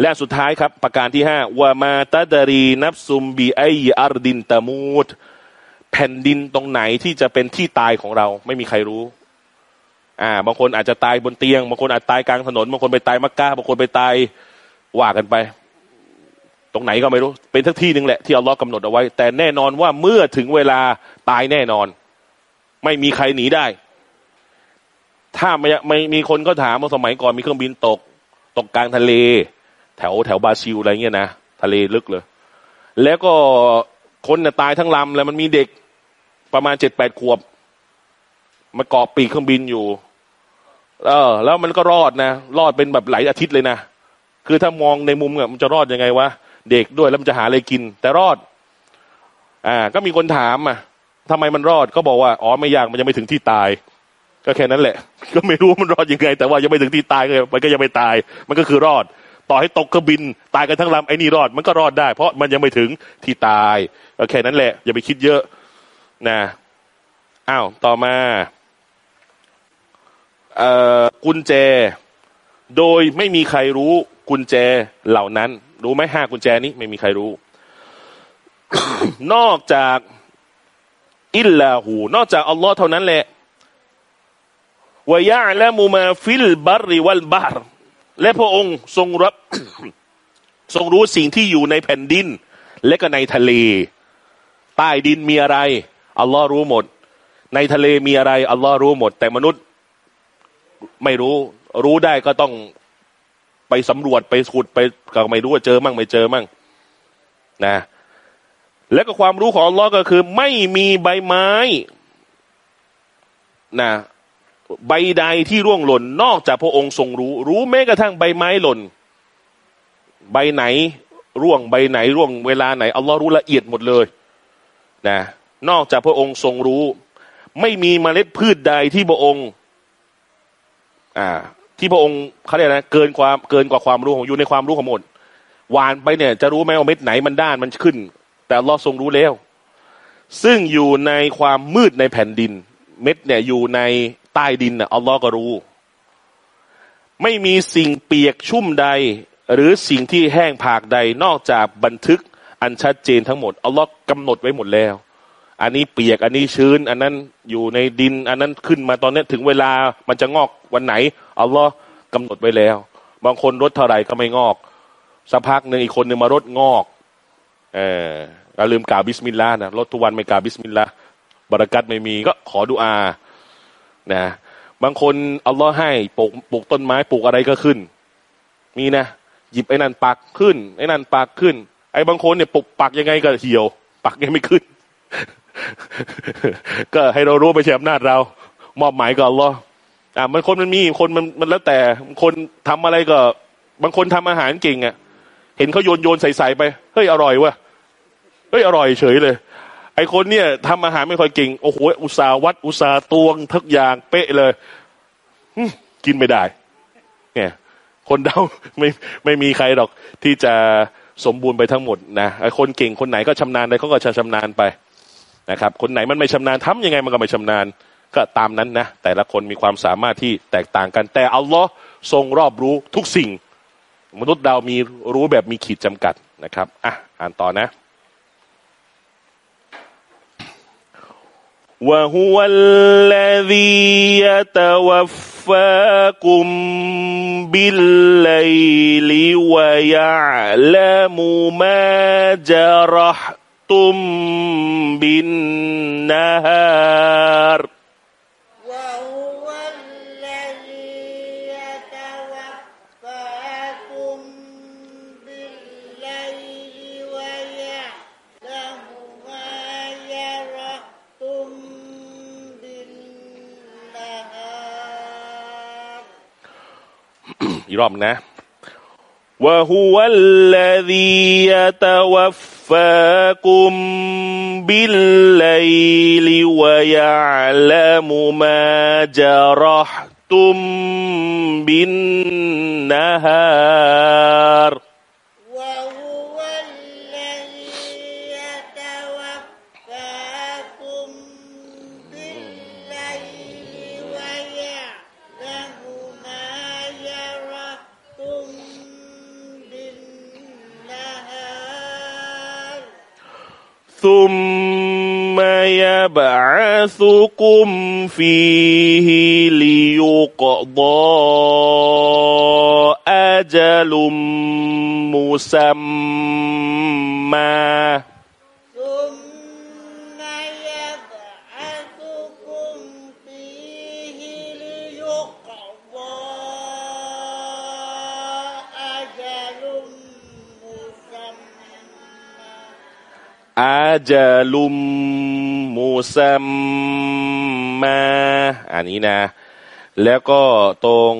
S1: และสุดท้ายครับ ประการที่ห้าวามาตาดารีนับซุมบีไออาร์ดินตามูดแผ่นดินตรงไหนที่จะเป็นที่ตายของเรา ไม่มีใครรู้ อ่า บางคนอาจจะตายบนเตียง บางคนอาจตายกลางถนน บางคนไปตายมักกะบางคนไปตายว่ากันไป ตรงไหนก็ไม่รู้ เป็นทั้งที่หนึ่งแหละที่อัลลอฮ์กำหนดเอาไว้ แต่แน่นอนว่าเมื่อถึงเวลาตายแน่นอน ไม่มีใครหนีได้ ถ้าไม่ไม่มีคนก็ถามว่าสมัยก่อนมีเครื่องบินตก ตกกลางทะเล แถวแถวบราซิลอะไรเงี้ยนะทะเลลึกเลย แล้วก็คนเนี่ยตายทั้งลำแล้วมันมีเด็กประมาณเจ็ดแปดขวบมาเกาะปีกเครื่องบินอยู่ เออ แล้วมันก็รอดนะรอดเป็นแบบหลายอาทิตย์เลยนะคือถ้ามองในมุมเนี่ยมันจะรอดยังไงวะเด็กด้วยแล้วมันจะหาอะไรกิน แต่รอด อ่า ก็มีคนถามอะทำไมมันรอดก็บอกว่าอ๋อไม่ยากมันยังไม่ถึงที่ตาย ก็แค่นั้นแหละ ก็ไม่รู้มันรอดยังไง แต่ว่ายังไม่ถึงที่ตายเลยมันก็ยังไม่ตาย มันก็คือรอด ต่อให้ตกเครื่องบิน ตายกันทั้งลำไอ้นี่รอด มันก็รอดได้ เพราะมันยังไม่ถึงที่ตายโอเคนั้นแหละ อย่าไปคิดเยอะ นะอ้าวต่อมาเอ่อกุญแจ โดยไม่มีใครรู้กุญแจเหล่านั้น รู้ไหมห้ากุญแจนี้ไม่มีใครรู้ นอกจากإلا هو นอกจากอัลลอฮ์เท่านั้นแหละ ويعلم ما في البر والبحرและพระองค์ทรงรอบทรงรู้สิ่งที่อยู่ในแผ่นดิน และก็ในทะเล ใต้ดินมีอะไร อัลลอฮ์รู้หมด ในทะเลมีอะไร อัลลอฮ์รู้หมด แต่มนุษย์ไม่รู้ รู้ได้ก็ต้องไปสำรวจไปขุดไปก็ไม่รู้ว่าเจอมั่งไม่เจอมั่งนะ และก็ความรู้ของอัลลอฮ์ก็คือ ไม่มีใบไม้นะ ใบใดที่ร่วงหล่นนอกจากพระองค์ทรงรู้ รู้แม้กระทั่งใบไม้หล่น ใบไหน ร่วงใบไหน ร่วงเวลาไหนอัลลอฮ์รู้ละเอียดหมดเลยนะนอกจากพระองค์ทรงรู้ ไม่มีเมล็ดพืชใดที่พระองค์ อ่า ที่พระองค์เขาเรียกนะเกินความเกินกว่าความรู้ของอยู่ในความรู้ของหมดหวานไปเนี่ย จะรู้ไหมว่าเม็ดไหนมันด้านมันขึ้น แต่อัลลอฮ์ทรงรู้แล้ว ซึ่งอยู่ในความมืดในแผ่นดิน เม็ดเนี่ยอยู่ใน ใต้ดินน่ะอัลลอฮ์ก็รู้ ไม่มีสิ่งเปียกชุ่มใด หรือสิ่งที่แห้งผากใดนอกจากบันทึกอันชัดเจนทั้งหมดอัลลอฮ์กำหนดไว้หมดแล้ว อันนี้เปียกอันนี้ชื้น อันนั้นอยู่ในดิน อันนั้นขึ้นมาตอนนี้ถึงเวลามันจะงอกวันไหนอัลลอฮ์กำหนดไว้แล้ว บางคนรดเท่าไหร่ก็ไม่งอกสักพักหนึ่งอีกคนหนึ่งมารดงอก เออเราลืมกล่าวบิสมิลลาห์นะรดทุกวันไม่กล่าวบิสมิลลาห์บะเราะกัตไม่มีก็ขอดุอา นะบางคนอัลลอฮ์ให้ปลูกปลูกต้นไม้ปลูกอะไรก็ขึ้น มีนะหยิบไอ้นั่นปักขึ้นไอ้นั่นปักขึ้น ไอ้บางคนเนี่ยปลูกปักยังไงก็เหี่ยว ปักยังไม่ขึ้น ก็ให้เรารู้ไปใช้อำนาจเรา มอบหมายกับอัลลอฮ์อ่ามันคนมันมีคนมันมันแล้วแต่คนทำอะไรก็ บางคนทำอาหารเก่งอะ่ะ เห็นเขาโยนโยนใส่ใส่ไปเฮ้ยอร่อยวะเฮ้ยอร่อยเฉยเลย ไอคนเนี่ยทำอาหารไม่ค่อยเก่ง โอ้โห อุตสาวัด อุตสาตวงทุกอย่างเป๊ะเลยกินไม่ได้ เนี่ย คนเดาไม่ไม่มีใครหรอกที่จะสมบูรณ์ไปทั้งหมดนะไอคนเก่งคนไหนก็ชำนาญใดเขาก็จะชำนาญไปนะครับ คนไหนมันไม่ชำนาญทำยังไงมันก็ไม่ชำนาญ ก็ตามนั้นนะ แต่ละคนมีความสามารถที่แตกต่างกัน แต่อัลลอฮ์ทรงรอบรู้ทุกสิ่ง มนุษย์ดาวมีรู้แบบมีขีดจำกัดนะครับ อะ อ่านต่อนะ وهو الذي يتوفاكم بالليل ويعلم ما جرحتم بالنهار. อีกรอบนะวะฮุวัลลดียะ
S2: ตะวัฟฟากุ
S1: มบิลลัยลิ
S2: วะยะลัม
S1: มาจารห์ตุมบินนะฮาร์ ثم يبعثكم فيه ليقضى أجل مسمى أجل مسمىอันนี้นะ แล้วก็ตรง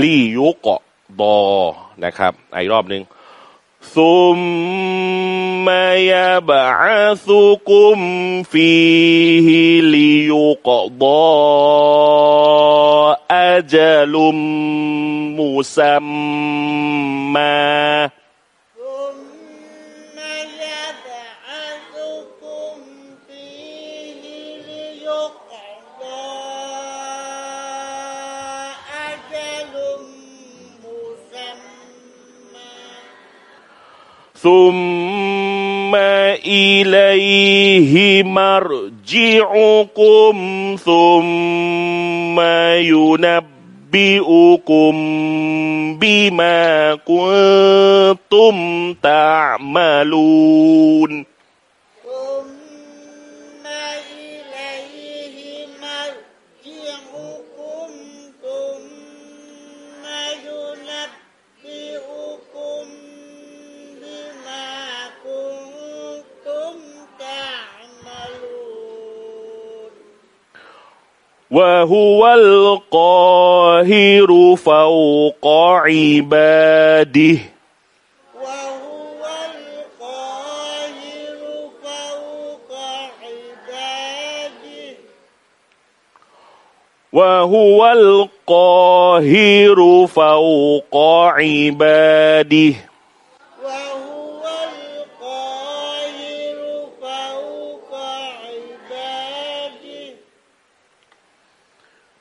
S1: ليقضىนะครับอีกรอบหนึ่ง
S2: ثم يبعثكم فيه ليقضى أجل مسمى
S1: มา ثم
S2: إليه مرجعكم ثم ينبئكم بما كنتم تعملون
S1: وهو القاهر فوق عباده.
S2: وهو القاهر فوق عباده.
S1: وهو القاهر فوق عباده.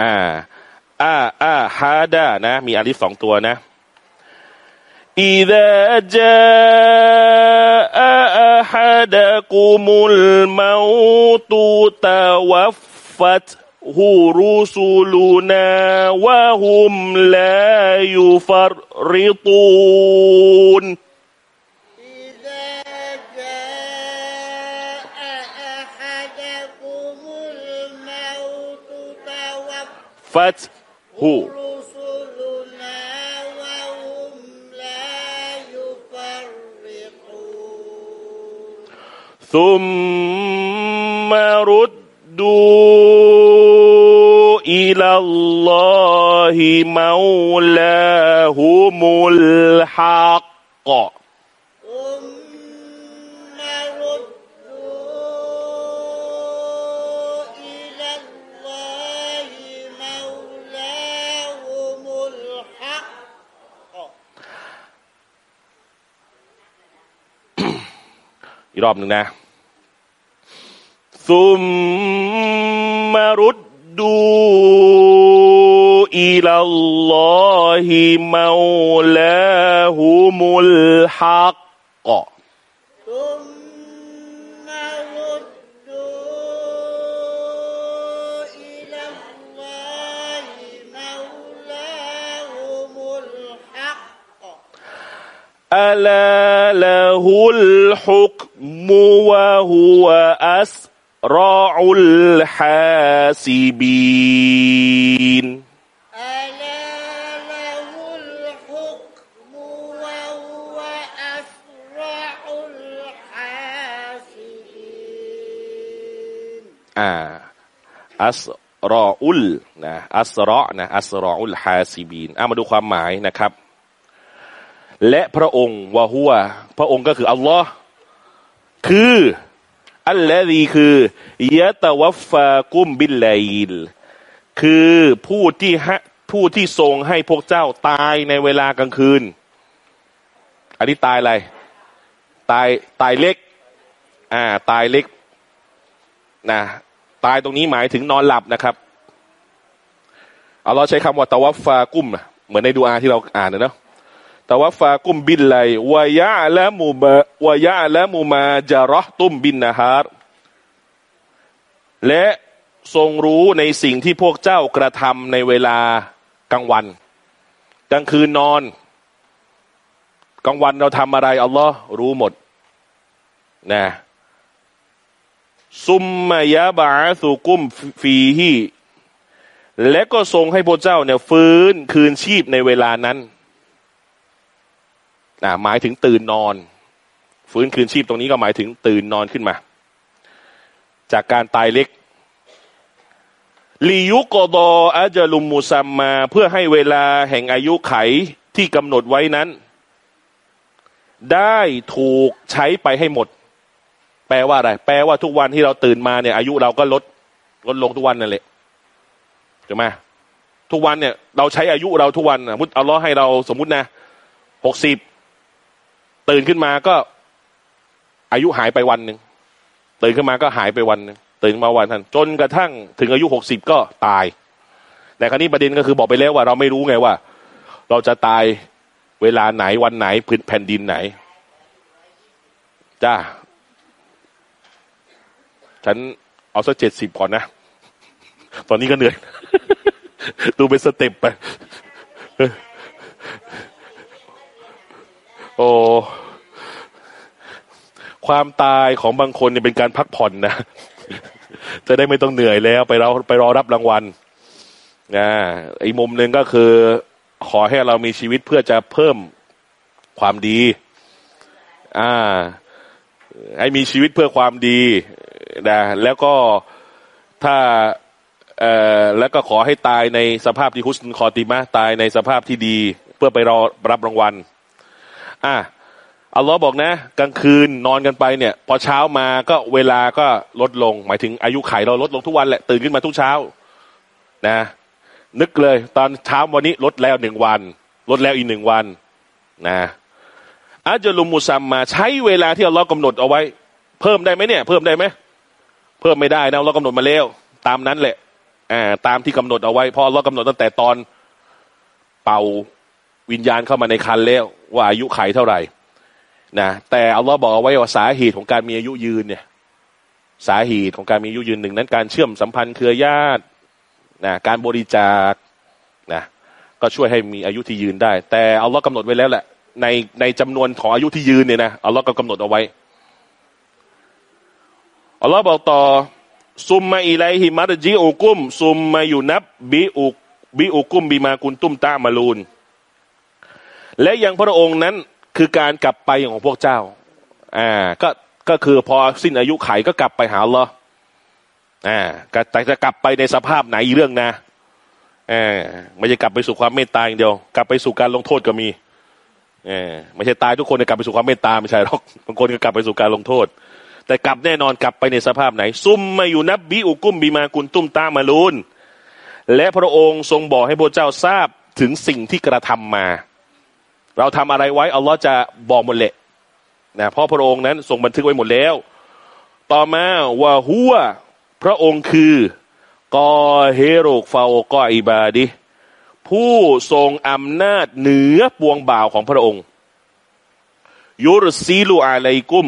S1: อ่าอ่าอ่าฮาดานะ มีอลิฟสองตัวนะอิดะจาอาฮัด
S2: กุมุลมาตุตาว
S1: ฟัตฮูรุสุลูนาวะฮุมลายูฟาริตูน فتحه
S2: ثم ردوا إلى الله مولاهم الحق.
S1: รอบหนึ่งนะซุมมารุด
S2: ดูอิลล
S1: อฮิมาลาหุมุลฮักกะ อัลลอฮุลฮุกมุวะฮุวะอัสรออุลฮาซิบินอ่าอัสรออุลนะอัสรอนะอัสรออุลฮาซิบีนอ่ามาดูความหมายนะครับ และพระองค์วะฮัวพระองค์ก็คืออัลลอฮ์คืออัลลอฮีคือยะตะวัฟฟากุมบิลไลลคือผู้ที่ฮะผู้ที่ทรงให้พวกเจ้าตายในเวลากลางคืน อันนี้ตายอะไร ตายตายเล็ก อ่า ตายเล็กนะตายตรงนี้หมายถึงนอนหลับนะครับเอาเราใช้คำว่าตะวัฟฟากุ้มนะเหมือนในดูอาที่เราอ่านนะเนาะ ตะวัฟฟากุ้มบินไลวายะและมูบะวายะและมูมาจารอตุมบินนะฮารและทรงรู้ในสิ่งที่พวกเจ้ากระทำในเวลากลางวัน กลางคืนนอน กลางวันเราทำอะไร อัลลอฮ์รู้หมดนะซุมมายะบาสุกุมฟีฮีและก็ทรงให้พระเจ้าเนี่ยฟื้นคืนชีพในเวลานั้น นะหมายถึงตื่นนอน ฟื้นคืนชีพตรงนี้ก็หมายถึงตื่นนอนขึ้นมา จากการตายเล็กลียุกโดอาจลุมมุซัมมา เพื่อให้เวลาแห่งอายุไขที่กำหนดไว้นั้น ได้ถูกใช้ไปให้หมด แปลว่าอะไร แปลว่าทุกวันที่เราตื่นมาเนี่ย อายุเราก็ลด ลดลงทุกวันนั่นแหละถูกไหมทุกวันเนี่ย เราใช้อายุเราทุกวันสมมติเอาล้อให้เราสมมตินะหกสิบ ตื่นขึ้นมาก็ อายุหายไปวันหนึ่งตื่นขึ้นมาก็หายไปวันหนึ่งตื่นมาวันทันจนกระทั่งถึงอายุหกสิบก็ตาย แต่ครั้นี้ประเด็นก็คือบอกไปแล้วว่า เราไม่รู้ไงว่า เราจะตายเวลาไหนวันไหนพื้นแผ่นดินไหน จ้า ฉันเอาสักเจ็ดสิบก่อนนะ ตอนนี้ก็เหนื่อย ดูเป็นสเต็ปไป โอ้ความตายของบางคนเนี่ยเป็นการพักผ่อนนะจะได้ไม่ต้องเหนื่อยแล้ว ไปรอไปรอรับรางวัลนะอีกมุมหนึ่งก็คือ ขอให้เรามีชีวิตเพื่อจะเพิ่มความดี อ่า ให้มีชีวิตเพื่อความดีนะแล้วก็ถ้าเอ่อแล้วก็ขอให้ตายในสภาพที่ฮุสนคอติมะตายในสภาพที่ดี เพื่อไปรอรับรางวัล อะอัลลอฮ์บอกนะ กลางคืนนอนกันไปเนี่ย พอเช้ามาก็เวลาก็ลดลง หมายถึงอายุไขเราลดลงทุกวันแหละตื่นขึ้นมาทุกเช้า นะ นึกเลย ตอนเช้าวันนี้ลดแล้วหนึ่งวัน ลดแล้วอีกหนึ่งวัน นะอาจลุมมุซัมมาใช้เวลาที่อัลลอฮ์กำหนดเอาไว้ เพิ่มได้ไหมเนี่ย เพิ่มได้ไหมเพิ่มไม่ได้นะเรากำหนดมาแล้วตามนั้นแหละอ่าตามที่กำหนดเอาไว้เพราะเรากำหนดตั้งแต่ตอนเป่า วิญญาณเข้ามาในคันแล้วว่าอายุไขเท่าไหร่นะแต่อัลลอฮ์บอกเอาไว้ว่าสาเหตุของการมีอายุยืนเนี่ยสาเหตุของการมีอายุยืนหนึ่งนั้นการเชื่อมสัมพันธ์เครือญาตินะการบริจาคนะก็ช่วยให้มีอายุที่ยืนได้ แต่อัลลอฮ์กำหนดไว้แล้วแหละในในจำนวนของอายุที่ยืนเนี่ยนะอัลลอฮ์ก็กำหนดเอาไว้อัลลอฮ์บอกต่อซุมมาอิไลฮิมัรจิอุกุมซุมมาอยู่นับบิอุกบิอุกุมบิมากุนตุมตามาลูน และยังพระองค์นั้นคือการกลับไปของพวกเจ้า อ่า ก็ ก็คือพอสิ้นอายุไขก็กลับไปหาลออ่าแต่จะกลับไปในสภาพไหนอีเรื่องนะอ่าไม่ใช่กลับไปสู่ความเมตตาอย่างเดียว กลับไปสู่การลงโทษก็มีเออไม่ใช่ตายทุกคนจะกลับไปสู่ความเมตตาไม่ใช่หรอกบางคนก็กลับไปสู่การลงโทษ แต่กลับแน่นอนกลับไปในสภาพไหน ซุ่มมาอยู่นับบิอุกุมบีมากุนตุ้มตามาลูนและพระองค์ทรงบอกให้พระเจ้าทราบถึงสิ่งที่กระทำมา เราทำอะไรไว้อัลลอฮ์จะบอกหมดแหละนะเพราะพระองค์นั้นทรงบันทึกไว้หมดแล้ว ต่อมาวาหัวพระองค์คือกอเฮโรกฟาโอกออิบาดิผู้ทรงอำนาจเหนือปวงบ่าวของพระองค์ ยุรซีลูอาไลกุม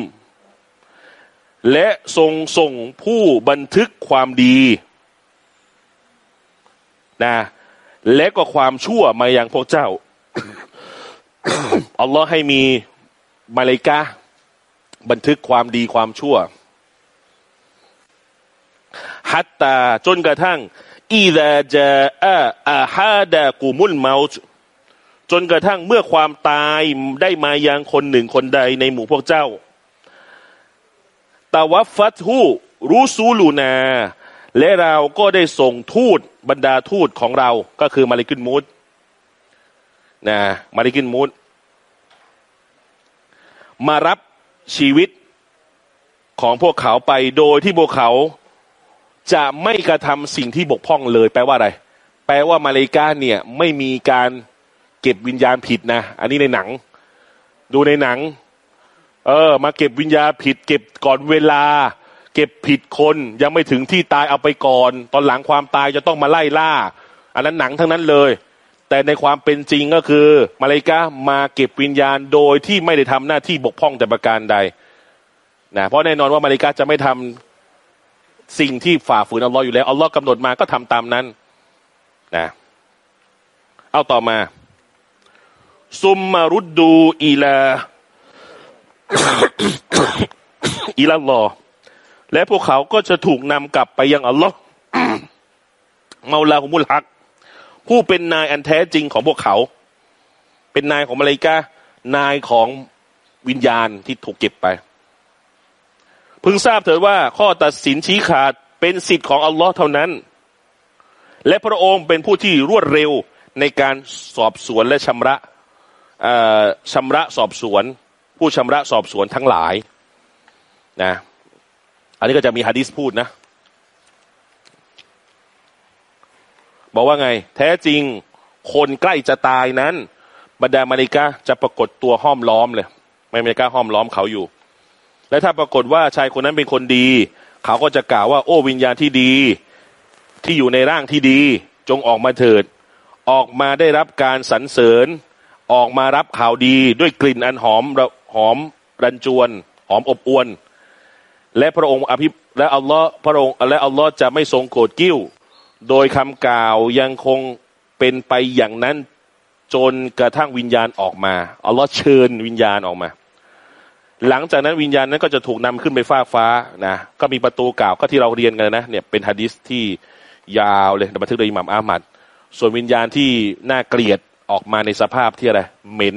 S1: และทรงส่งผู้บันทึกความดีนะและก็ความชั่วมายังพวกเจ้า อัลลอฮ์ให้มีมาเลกาบันทึกความดีความชั่ว ฮัตตาจนกระทั่งอีดาจาอาอาฮาดากูมุลเมาจจนกระทั่งเมื่อความตายได้มายังคนหนึ่งคนใดในหมู่พวกเจ้าตาวัฟฟัตฮูรู้ซูลูนา และเราก็ได้ส่งทูตบรรดาทูตของเราก็คือมาลิกินมูด นะมาลิกินมูดมารับชีวิตของพวกเขาไปโดยที่พวกเขาจะไม่กระทำสิ่งที่บกพร่องเลย แปลว่าอะไร แปลว่ามาเลกาเนี่ยไม่มีการเก็บวิญญาณผิดนะ อันนี้ในหนัง ดูในหนัง เออ มาเก็บวิญญาณผิด เก็บก่อนเวลา เก็บผิดคนยังไม่ถึงที่ตายเอาไปก่อน ตอนหลังความตายจะต้องมาไล่ล่า อันนั้นหนังทั้งนั้นเลย แต่ในความเป็นจริงก็คือมาเลกามาเก็บวิญญาณโดยที่ไม่ได้ทำหน้าที่บกพร่องแต่ประการใดนะเพราะแน่นอนว่ามาเลกาจะไม่ทำสิ่งที่ฝ่าฝืนอัลลอฮ์อยู่แล้วอัลลอฮ์กำหนดมาก็ทำตามนั้นนะเอาต่อมา ซุมมารุดดูอีลาอีลาลอและพวกเขาก็จะถูกนำกลับไปยังอัลลอฮ์เมาลาฮุมุลฮัก ผู้เป็นนายอันแท้จริงของพวกเขา เป็นนายของมาเลกานายของวิญญาณที่ถูกเก็บไปพึงทราบเถิดว่าข้อตัดสินชี้ขาดเป็นสิทธิ์ของอัลลอฮ์เท่านั้น และพระองค์เป็นผู้ที่รวดเร็วในการสอบสวนและชำระชำระสอบสวน ผู้ชำระสอบสวนทั้งหลายนะอันนี้ก็จะมีฮะดิษพูดนะ บอกว่าไง แท้จริงคนใกล้จะตายนั้น บรรดามาริกาจะปรากฏตัวห้อมล้อมเลยมาริกาห้อมล้อมเขาอยู่ และถ้าปรากฏว่าชายคนนั้นเป็นคนดี เขาก็จะกล่าวว่า โอ้วิญญาณที่ดี ที่อยู่ในร่างที่ดี จงออกมาเถิด ออกมาได้รับการสรรเสริญ ออกมารับข่าวดีด้วยกลิ่นอันหอมหอมรันจวน หอมอบอวน และพระองค์อภิและอัลลอฮ์พระองค์และอัลลอฮ์จะไม่ทรงโกรธกิ้ว โดยคำกล่าวยังคงเป็นไปอย่างนั้นจนกระทั่งวิญญาณออกมาอัลลอฮ์เชิญวิญญาณออกมา หลังจากนั้นวิญญาณนั้นก็จะถูกนำขึ้นไปฟ้าฟ้านะก็มีประตูกล่าวก็ที่เราเรียนกันนะเนี่ยเป็นฮะดิษที่ยาวเลยบันทึกโดยอิหม่ามอามัดส่วนวิญญาณที่น่าเกลียดออกมาในสภาพที่อะไรเหม็น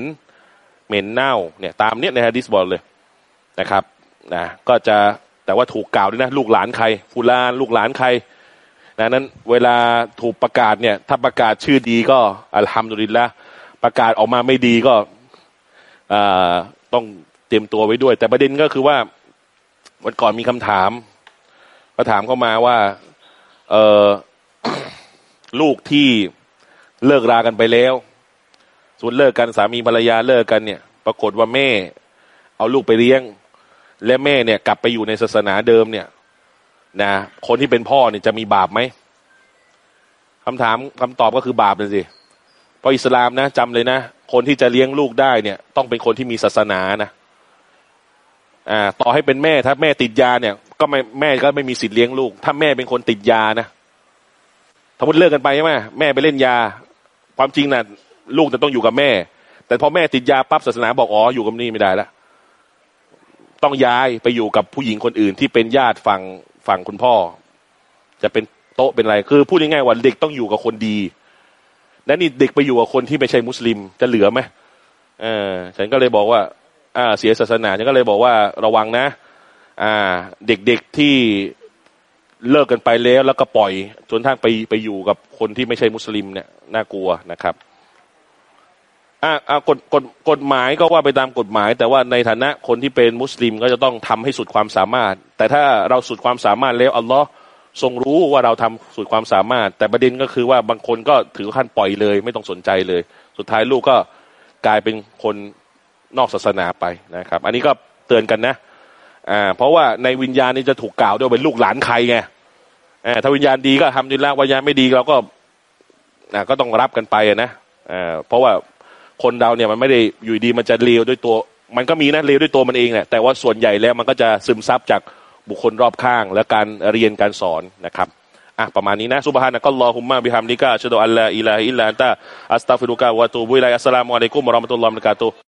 S1: เหม็นเน่าเนี่ยตามเนี้ยในฮะดิษบอกเลยนะครับนะก็จะแต่ว่าถูกกล่าวด้วยนะ ลูกหลานใครฟูลานลูกหลานใคร นะนั้นเวลาถูกประกาศเนี่ย ถ้าประกาศชื่อดีก็อัลฮัมดุลิลละประกาศออกมาไม่ดีก็ต้องเตรียมตัวไว้ด้วย แต่ประเด็นก็คือว่าวันก่อนมีคำถามก็ถามเข้ามาว่า เออลูกที่เลิกรากันไปแล้ว ส่วนเลิกกันสามีภรรยาเลิกกันเนี่ย ปรากฏว่าแม่ เอาลูกไปเลี้ยง และแม่เนี่ย กลับไปอยู่ในศาสนาเดิมเนี่ย นะคนที่เป็นพ่อเนี่ยจะมีบาปไหมคำถามคำตอบก็คือบาปเลยสิเพราะอิสลามนะจำเลยนะ คนที่จะเลี้ยงลูกได้เนี่ย ต้องเป็นคนที่มีศาสนานะอ่าต่อให้เป็นแม่ถ้าแม่ติดยาเนี่ย ก็ไม่แม่ก็ไม่มีสิทธิ์เลี้ยงลูก ถ้าแม่เป็นคนติดยานะสมมติเลิกกันไปใช่ไหมแม่ไปเล่นยา ความจริงนะ่ะลูกจะต้องอยู่กับแม่ แต่พอแม่ติดยาปั๊บศาสนาบอกอ๋ออยู่กับนี่ไม่ได้แล้วต้องย้ายไปอยู่กับผู้หญิงคนอื่นที่เป็นญาติฝั่ง ฝั่งคุณพ่อ จะเป็นโต๊ะเป็นอะไร คือพูดง่ายๆว่าเด็กต้องอยู่กับคนดีและนี่เด็กไปอยู่กับคนที่ไม่ใช่มุสลิมจะเหลือไหมเออฉันก็เลยบอกว่า อ่า เสียศาสนาฉันก็เลยบอกว่าระวังนะ อ่า เด็กๆที่เลิกกันไปแล้วแล้วก็ปล่อยจนทั้งไปไปอยู่กับคนที่ไม่ใช่มุสลิมเนี่ยน่ากลัวนะครับ อ่ากฎกฎกฎหมายก็ว่าไปตามกฎหมาย แต่ว่าในฐานะคนที่เป็นมุสลิมก็จะต้องทำให้สุดความสามารถ แต่ถ้าเราสุดความสามารถแล้วอัลลอฮ์ทรงรู้ว่าเราทำสุดความสามารถ แต่ประเด็นก็คือว่าบางคนก็ถือขั้นปล่อยเลย ไม่ต้องสนใจเลย สุดท้ายลูกก็กลายเป็นคนนอกศาสนาไปนะครับ อันนี้ก็เตือนกันนะอ่าเพราะว่าในวิญญาณนี้จะถูกกล่าวด้วยเป็นลูกหลานใครไงอ่าถ้าวิญญาณดีก็ทำดีแล้ววิญญาณไม่ดีเราก็อ่าก็ต้องรับกันไปนะอ่าเพราะว่า คนเราเนี่ยมันไม่ได้อยู่ดีมันจะเลวด้วยตัว มันก็มีนะเลวด้วยตัวมันเองแหละแต่ว่าส่วนใหญ่แล้วมันก็จะซึมซับจากบุคคลรอบข้าง และการเรียนการสอนนะครับอะประมาณนี้นะسبحانك اللهم وبحمدك أشهد أن لا إله إلا أنت أستغفرك وأتوب إليك السلام عليكم ورحمة الله وبركاته